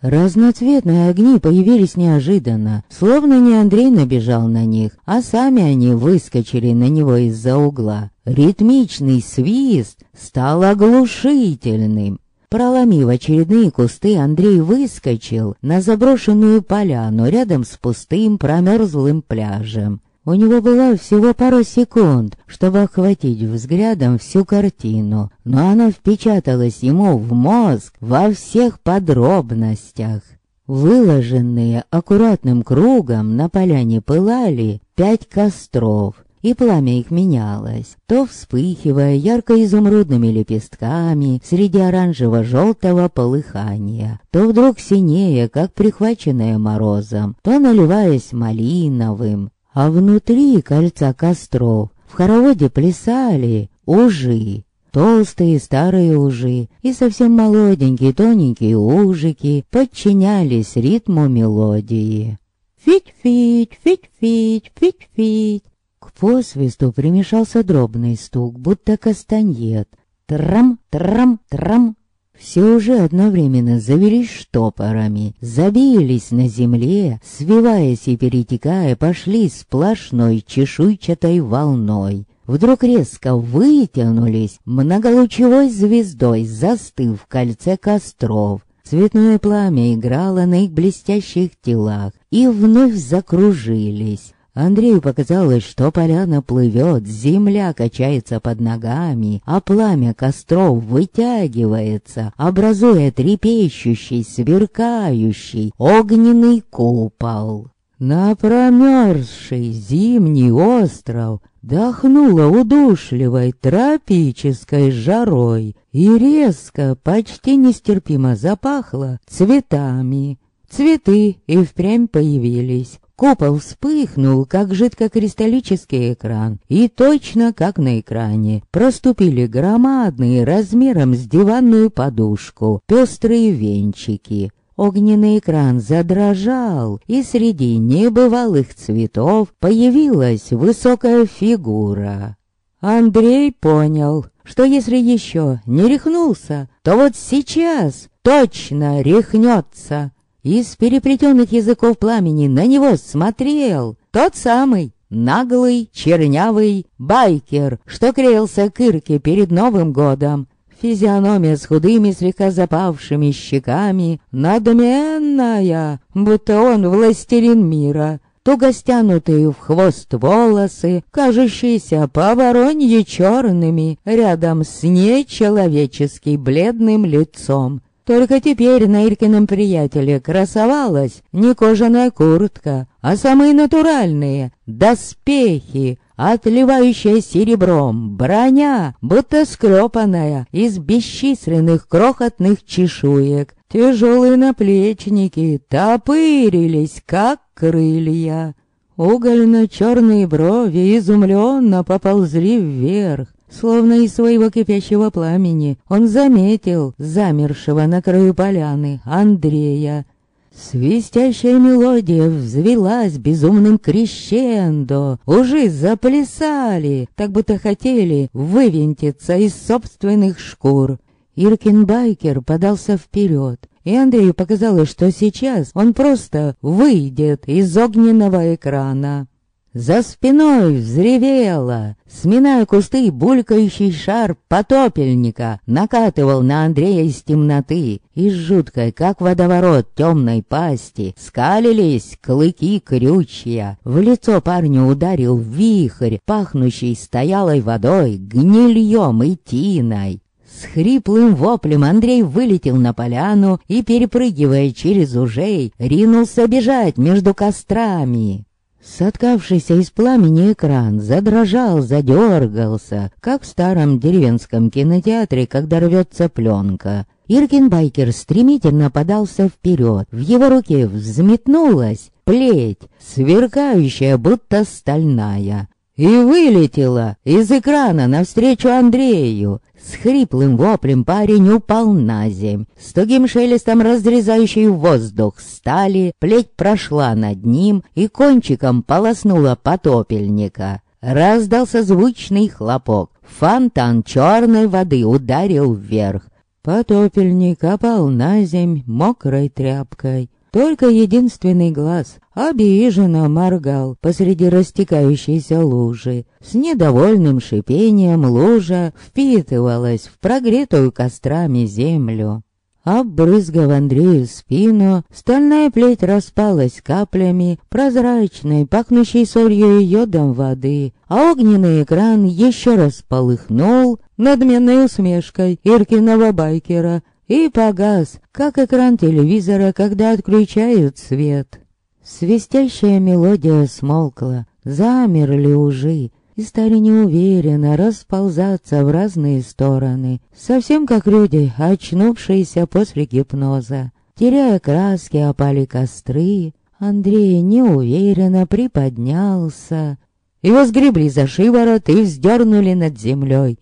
Разноцветные огни появились неожиданно, словно не Андрей набежал на них, а сами они выскочили на него из-за угла. Ритмичный свист стал оглушительным. Проломив очередные кусты, Андрей выскочил на заброшенную поляну рядом с пустым промерзлым пляжем. У него было всего пару секунд, чтобы охватить взглядом всю картину, но она впечаталась ему в мозг во всех подробностях. Выложенные аккуратным кругом на поляне пылали пять костров, и пламя их менялось, то вспыхивая ярко-изумрудными лепестками среди оранжево-желтого полыхания, то вдруг синее, как прихваченное морозом, то наливаясь малиновым, а внутри кольца костров в хороводе плясали ужи. Толстые старые ужи и совсем молоденькие тоненькие ужики подчинялись ритму мелодии. Фить-фить, фить-фить, фить-фить. К посвисту примешался дробный стук, будто кастаньет. Трам, трам, трам, все уже одновременно завелись штопорами, забились на земле, свиваясь и перетекая, пошли сплошной чешуйчатой волной. Вдруг резко вытянулись многолучевой звездой, застыв в кольце костров. Цветное пламя играло на их блестящих телах и вновь закружились. Андрею показалось, что поляна плывет, земля качается под ногами, а пламя костров вытягивается, образуя трепещущий, сверкающий огненный купол. На промерзший зимний остров дохнуло удушливой тропической жарой и резко, почти нестерпимо запахло цветами. Цветы и впрямь появились. Купол вспыхнул, как жидкокристаллический экран, и точно как на экране проступили громадные размером с диванную подушку пестрые венчики. Огненный экран задрожал, и среди небывалых цветов появилась высокая фигура. Андрей понял, что если еще не рехнулся, то вот сейчас точно рехнется. Из переплетенных языков пламени на него смотрел тот самый наглый, чернявый байкер, что клеился к Ирке перед Новым годом. Физиономия с худыми, слегка запавшими щеками, надменная, будто он властелин мира. Туго стянутые в хвост волосы, кажущиеся по воронье черными, рядом с нечеловечески бледным лицом. Только теперь на Иркином приятеле красовалась не кожаная куртка, а самые натуральные доспехи, отливающая серебром, броня, будто скрепанная из бесчисленных крохотных чешуек. Тяжелые наплечники топырились, как крылья. Угольно-черные брови изумленно поползли вверх, Словно из своего кипящего пламени он заметил замершего на краю поляны Андрея. Свистящая мелодия взвелась безумным крещендо, уже заплясали, так будто хотели вывинтиться из собственных шкур. Иркин Байкер подался вперед, и Андрею показалось, что сейчас он просто выйдет из огненного экрана. За спиной взревело, сминая кусты, булькающий шар потопельника накатывал на Андрея из темноты. Из жуткой, как водоворот темной пасти, скалились клыки крючья. В лицо парню ударил вихрь, пахнущий стоялой водой, гнильем и тиной. С хриплым воплем Андрей вылетел на поляну и, перепрыгивая через ужей, ринулся бежать между кострами. Соткавшийся из пламени экран задрожал, задергался, как в старом деревенском кинотеатре, когда рвется пленка. Иркин Байкер стремительно подался вперед. В его руке взметнулась плеть, сверкающая, будто стальная, и вылетела из экрана навстречу Андрею. С хриплым воплем парень упал на земь. С тугим шелестом разрезающий воздух стали, плеть прошла над ним и кончиком полоснула потопельника. Раздался звучный хлопок. Фонтан черной воды ударил вверх. Потопельник опал на земь мокрой тряпкой. Только единственный глаз обиженно моргал посреди растекающейся лужи. С недовольным шипением лужа впитывалась в прогретую кострами землю. Обрызгав Андрею спину, стальная плеть распалась каплями прозрачной, пахнущей солью и йодом воды, а огненный экран еще раз полыхнул надменной усмешкой Иркиного байкера и погас, как экран телевизора, когда отключают свет. Свистящая мелодия смолкла, замерли ужи, и стали неуверенно расползаться в разные стороны, совсем как люди, очнувшиеся после гипноза. Теряя краски, опали костры, Андрей неуверенно приподнялся. Его сгребли за шиворот и вздернули над землей.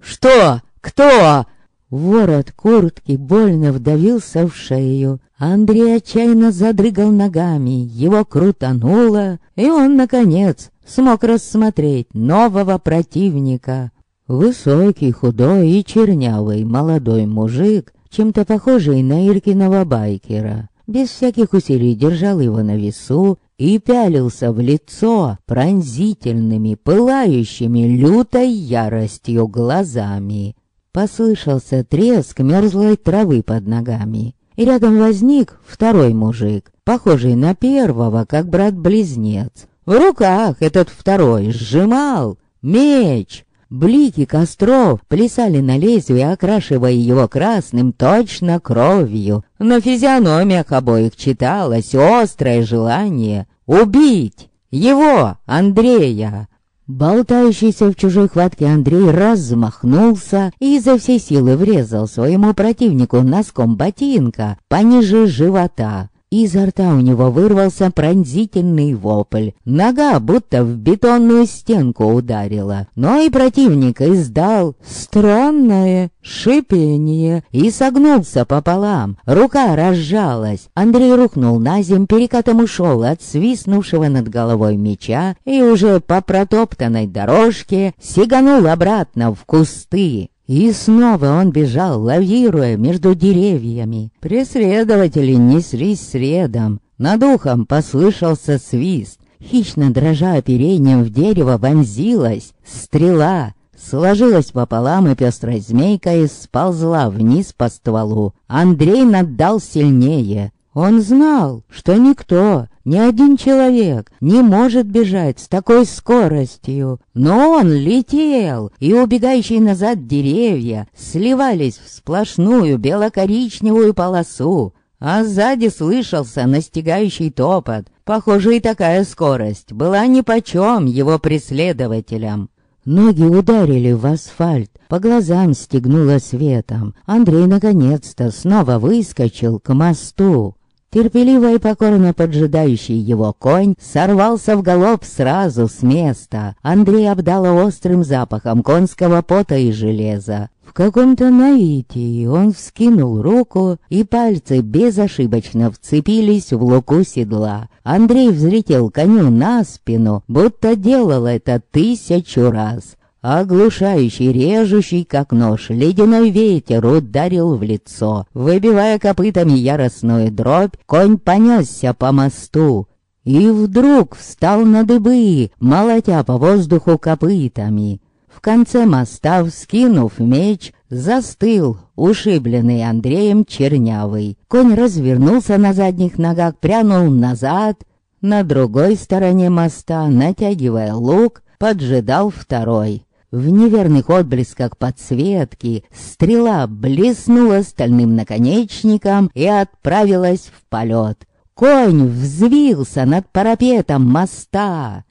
«Что? Кто?» Ворот куртки больно вдавился в шею. Андрей отчаянно задрыгал ногами, его крутануло, и он, наконец, смог рассмотреть нового противника. Высокий, худой и чернявый молодой мужик, чем-то похожий на Иркиного байкера, без всяких усилий держал его на весу и пялился в лицо пронзительными, пылающими лютой яростью глазами. Послышался треск мерзлой травы под ногами, и рядом возник второй мужик, похожий на первого, как брат-близнец. В руках этот второй сжимал меч. Блики костров плясали на лезвие, окрашивая его красным точно кровью. На физиономиях обоих читалось острое желание убить его, Андрея. Болтающийся в чужой хватке Андрей размахнулся и изо всей силы врезал своему противнику носком ботинка пониже живота. Изо рта у него вырвался пронзительный вопль. Нога будто в бетонную стенку ударила. Но и противник издал странное шипение и согнулся пополам. Рука разжалась. Андрей рухнул на земь, перекатом ушел от свистнувшего над головой меча и уже по протоптанной дорожке сиганул обратно в кусты. И снова он бежал, лавируя между деревьями. Преследователи неслись средом. Над ухом послышался свист. Хищно дрожа оперением в дерево вонзилась стрела. Сложилась пополам и пестрой змейкой сползла вниз по стволу. Андрей наддал сильнее. Он знал, что никто, ни один человек не может бежать с такой скоростью. Но он летел, и убегающие назад деревья сливались в сплошную бело-коричневую полосу, а сзади слышался настигающий топот. Похоже, и такая скорость была нипочем его преследователям. Ноги ударили в асфальт, по глазам стегнуло светом. Андрей наконец-то снова выскочил к мосту. Терпеливо и покорно поджидающий его конь сорвался в галоп сразу с места. Андрей обдало острым запахом конского пота и железа. В каком-то наитии он вскинул руку, и пальцы безошибочно вцепились в луку седла. Андрей взлетел коню на спину, будто делал это тысячу раз. Оглушающий, режущий, как нож, ледяной ветер ударил в лицо. Выбивая копытами яростную дробь, конь понесся по мосту. и вдруг встал на дыбы, молотя по воздуху копытами. В конце моста, вскинув меч, застыл, ушибленный Андреем Чернявый. Конь развернулся на задних ногах, прянул назад. На другой стороне моста, натягивая лук, поджидал второй. В неверных отблесках подсветки стрела блеснула стальным наконечником и отправилась в полет. Конь взвился над парапетом моста.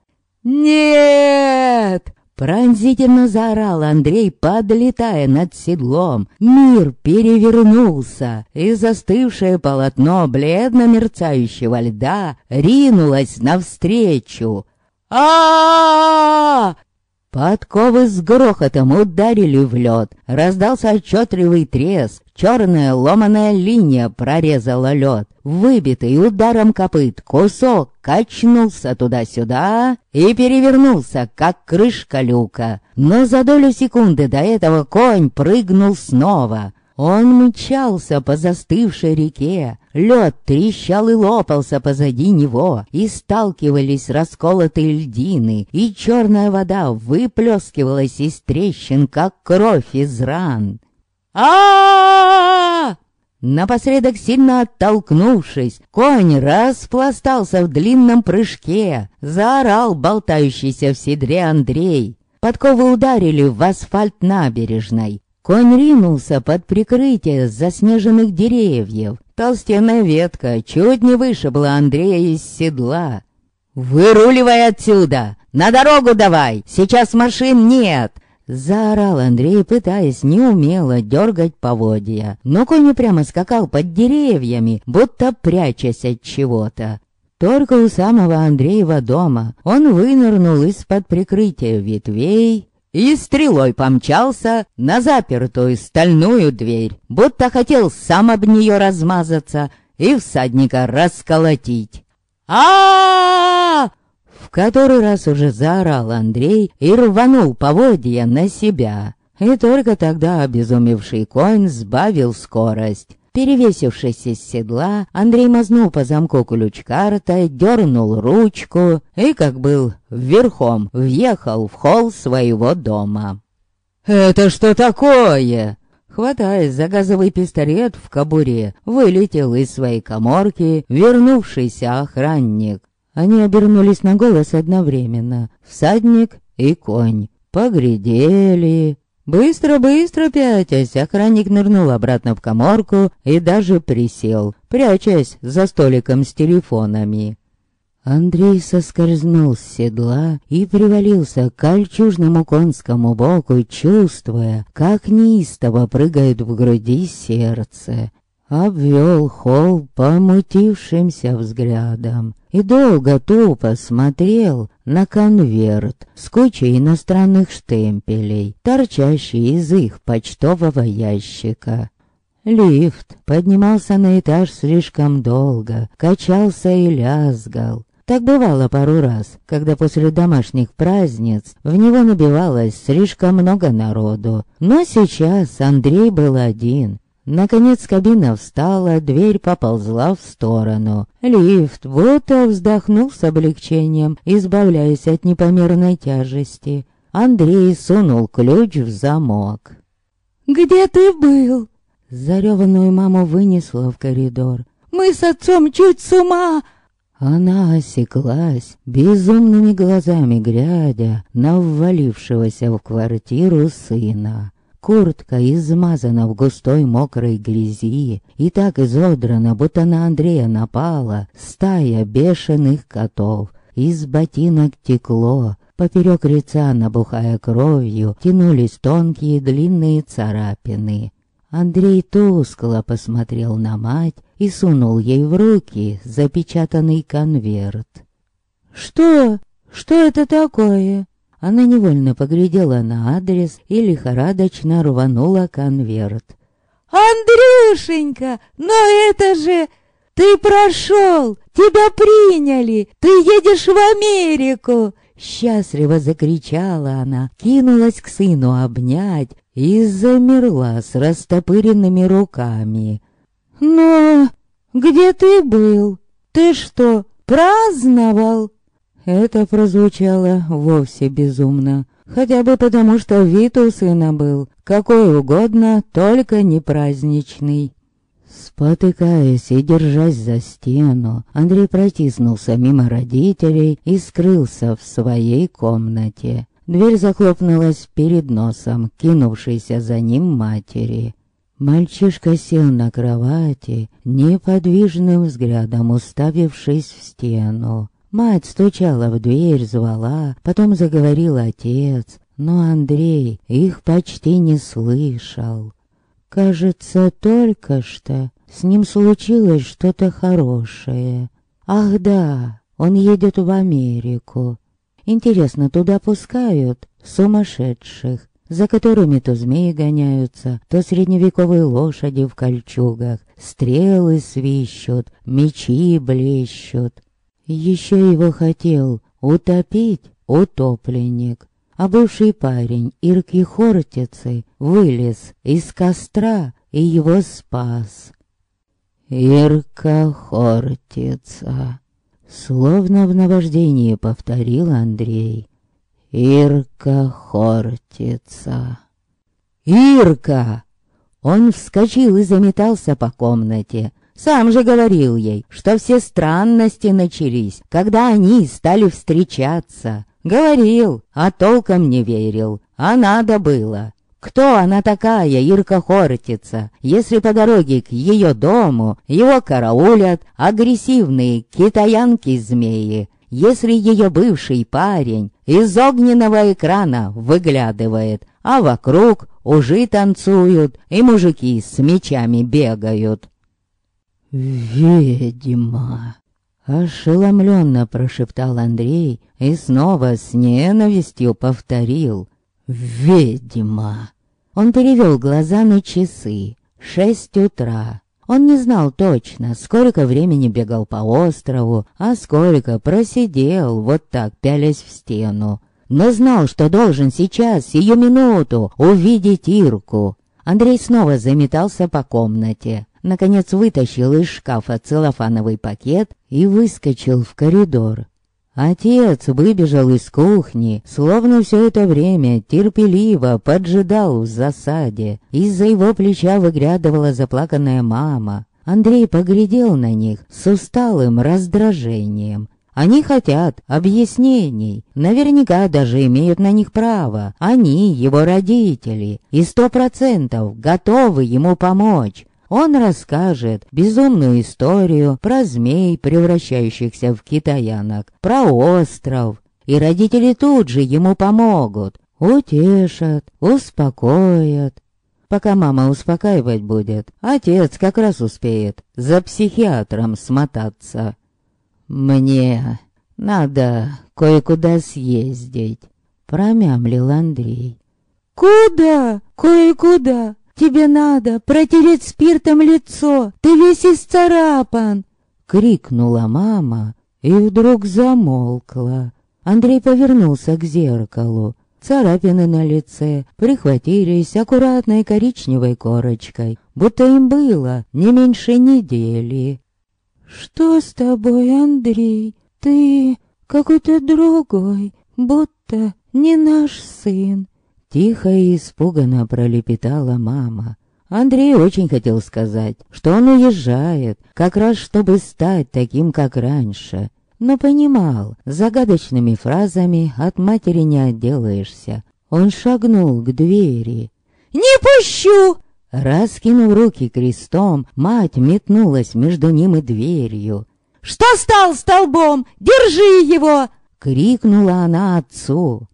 «Нет!» Пронзительно заорал Андрей, подлетая над седлом. Мир перевернулся, и застывшее полотно бледно мерцающего льда ринулось навстречу. а, -а, -а Подковы с грохотом ударили в лед. Раздался отчетливый треск. Черная ломаная линия прорезала лед. Выбитый ударом копыт кусок качнулся туда-сюда и перевернулся, как крышка люка. Но за долю секунды до этого конь прыгнул снова. Он мчался по застывшей реке, лед трещал и лопался позади него, и сталкивались расколотые льдины, и черная вода выплескивалась из трещин, как кровь из ран. а Напоследок, сильно оттолкнувшись, конь распластался в длинном прыжке, заорал болтающийся в седре Андрей. Подковы ударили в асфальт набережной. Конь ринулся под прикрытие заснеженных деревьев. Толстенная ветка чуть не вышибла Андрея из седла. «Выруливай отсюда! На дорогу давай! Сейчас машин нет!» Заорал Андрей, пытаясь неумело дергать поводья. Но конь прямо скакал под деревьями, будто прячась от чего-то. Только у самого Андреева дома он вынырнул из-под прикрытия ветвей и стрелой помчался на запертую стальную дверь, будто хотел сам об нее размазаться и всадника расколотить. а В который раз уже заорал Андрей и рванул поводья на себя. И только тогда обезумевший конь сбавил скорость. Перевесившись из седла, Андрей мазнул по замку ключ-картой, дернул ручку и, как был верхом, въехал в холл своего дома. «Это что такое?» Хватаясь за газовый пистолет в кобуре, вылетел из своей коморки вернувшийся охранник. Они обернулись на голос одновременно, всадник и конь. Поглядели, Быстро-быстро пятясь, охранник нырнул обратно в коморку и даже присел, прячась за столиком с телефонами. Андрей соскользнул с седла и привалился к кольчужному конскому боку, чувствуя, как неистово прыгает в груди сердце обвел холл помутившимся взглядом и долго тупо смотрел на конверт с кучей иностранных штемпелей, торчащий из их почтового ящика. Лифт поднимался на этаж слишком долго, качался и лязгал. Так бывало пару раз, когда после домашних праздниц в него набивалось слишком много народу. Но сейчас Андрей был один, Наконец кабина встала, дверь поползла в сторону. Лифт будто вздохнул с облегчением, избавляясь от непомерной тяжести. Андрей сунул ключ в замок. «Где ты был?» Зареванную маму вынесла в коридор. «Мы с отцом чуть с ума!» Она осеклась, безумными глазами глядя на ввалившегося в квартиру сына. Куртка измазана в густой мокрой грязи и так изодрана, будто на Андрея напала стая бешеных котов. Из ботинок текло, поперек лица, набухая кровью, тянулись тонкие длинные царапины. Андрей тускло посмотрел на мать и сунул ей в руки запечатанный конверт. «Что? Что это такое?» Она невольно поглядела на адрес и лихорадочно рванула конверт. «Андрюшенька, но это же... Ты прошел, тебя приняли, ты едешь в Америку!» Счастливо закричала она, кинулась к сыну обнять и замерла с растопыренными руками. «Но где ты был? Ты что, праздновал. Это прозвучало вовсе безумно. Хотя бы потому, что вид у сына был какой угодно, только не праздничный. Спотыкаясь и держась за стену, Андрей протиснулся мимо родителей и скрылся в своей комнате. Дверь захлопнулась перед носом, кинувшейся за ним матери. Мальчишка сел на кровати, неподвижным взглядом уставившись в стену. Мать стучала в дверь, звала, потом заговорил отец, но Андрей их почти не слышал. Кажется, только что с ним случилось что-то хорошее. Ах да, он едет в Америку. Интересно, туда пускают сумасшедших, за которыми то змеи гоняются, то средневековые лошади в кольчугах, стрелы свищут, мечи блещут. Еще его хотел утопить утопленник, а бывший парень Ирки Хортицы вылез из костра и его спас. Ирка Хортица, словно в наваждении повторил Андрей. Ирка Хортица. Ирка! Он вскочил и заметался по комнате, сам же говорил ей, что все странности начались, когда они стали встречаться. Говорил, а толком не верил, а надо было. Кто она такая, Ирка Хортица, если по дороге к ее дому его караулят агрессивные китаянки-змеи, если ее бывший парень из огненного экрана выглядывает, а вокруг уже танцуют и мужики с мечами бегают. «Ведьма!» Ошеломленно прошептал Андрей и снова с ненавистью повторил «Ведьма!» Он перевел глаза на часы. Шесть утра. Он не знал точно, сколько времени бегал по острову, а сколько просидел вот так, пялясь в стену. Но знал, что должен сейчас, сию минуту, увидеть Ирку. Андрей снова заметался по комнате наконец вытащил из шкафа целлофановый пакет и выскочил в коридор. Отец выбежал из кухни, словно все это время терпеливо поджидал в засаде. Из-за его плеча выглядывала заплаканная мама. Андрей поглядел на них с усталым раздражением. Они хотят объяснений, наверняка даже имеют на них право. Они, его родители, и сто процентов готовы ему помочь. Он расскажет безумную историю про змей, превращающихся в китаянок, про остров. И родители тут же ему помогут, утешат, успокоят. Пока мама успокаивать будет, отец как раз успеет за психиатром смотаться. «Мне надо кое-куда съездить», — промямлил Андрей. «Куда? Кое-куда? Тебе надо протереть спиртом лицо, ты весь исцарапан!» Крикнула мама и вдруг замолкла. Андрей повернулся к зеркалу. Царапины на лице прихватились аккуратной коричневой корочкой, будто им было не меньше недели. «Что с тобой, Андрей? Ты какой-то другой, будто не наш сын. Тихо и испуганно пролепетала мама. Андрей очень хотел сказать, что он уезжает, как раз чтобы стать таким, как раньше. Но понимал, загадочными фразами от матери не отделаешься. Он шагнул к двери. «Не пущу!» Раскинув руки крестом, мать метнулась между ним и дверью. «Что стал столбом? Держи его!» — крикнула она отцу.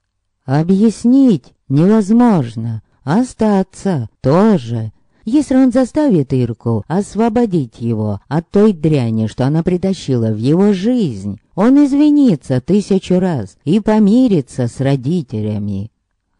Объяснить невозможно, остаться тоже. Если он заставит Ирку освободить его от той дряни, что она притащила в его жизнь, он извинится тысячу раз и помирится с родителями.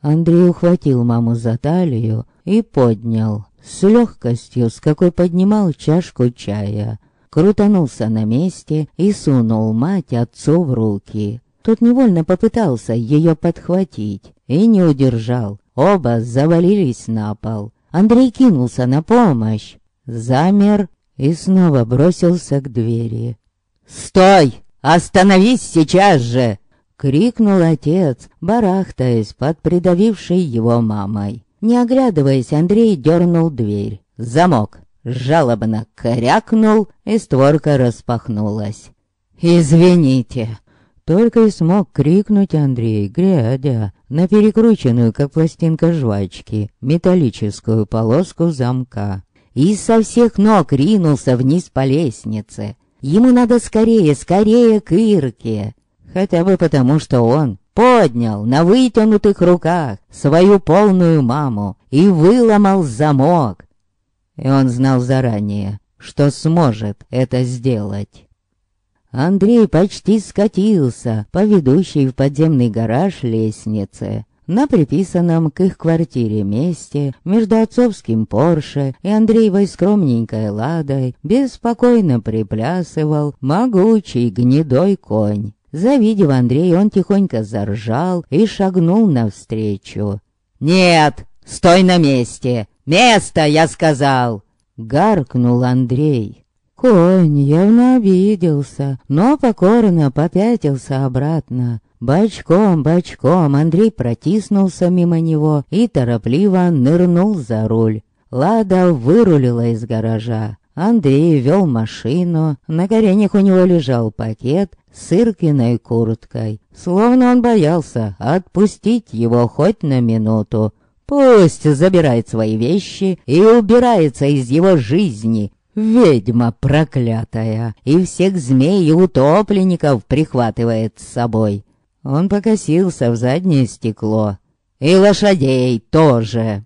Андрей ухватил маму за талию и поднял, с легкостью, с какой поднимал чашку чая. Крутанулся на месте и сунул мать отцу в руки. Тот невольно попытался ее подхватить и не удержал. Оба завалились на пол. Андрей кинулся на помощь, замер и снова бросился к двери. «Стой!» — Остановись сейчас же!» Крикнул отец, барахтаясь под придавившей его мамой. Не оглядываясь, Андрей дернул дверь. Замок жалобно корякнул, и створка распахнулась. «Извините!» Только и смог крикнуть Андрей, глядя на перекрученную, как пластинка жвачки, металлическую полоску замка. И со всех ног ринулся вниз по лестнице. Ему надо скорее, скорее к Ирке. Хотя бы потому, что он поднял на вытянутых руках свою полную маму и выломал замок. И он знал заранее, что сможет это сделать. Андрей почти скатился по ведущей в подземный гараж лестнице. На приписанном к их квартире месте между отцовским Порше и Андреевой скромненькой Ладой беспокойно приплясывал могучий гнедой конь. Завидев Андрея, он тихонько заржал и шагнул навстречу. «Нет, стой на месте! Место, я сказал!» Гаркнул Андрей. Конь явно обиделся, но покорно попятился обратно. Бочком, бочком Андрей протиснулся мимо него и торопливо нырнул за руль. Лада вырулила из гаража. Андрей вел машину, на коленях у него лежал пакет с Иркиной курткой. Словно он боялся отпустить его хоть на минуту. Пусть забирает свои вещи и убирается из его жизни, ведьма проклятая, и всех змей и утопленников прихватывает с собой. Он покосился в заднее стекло. И лошадей тоже.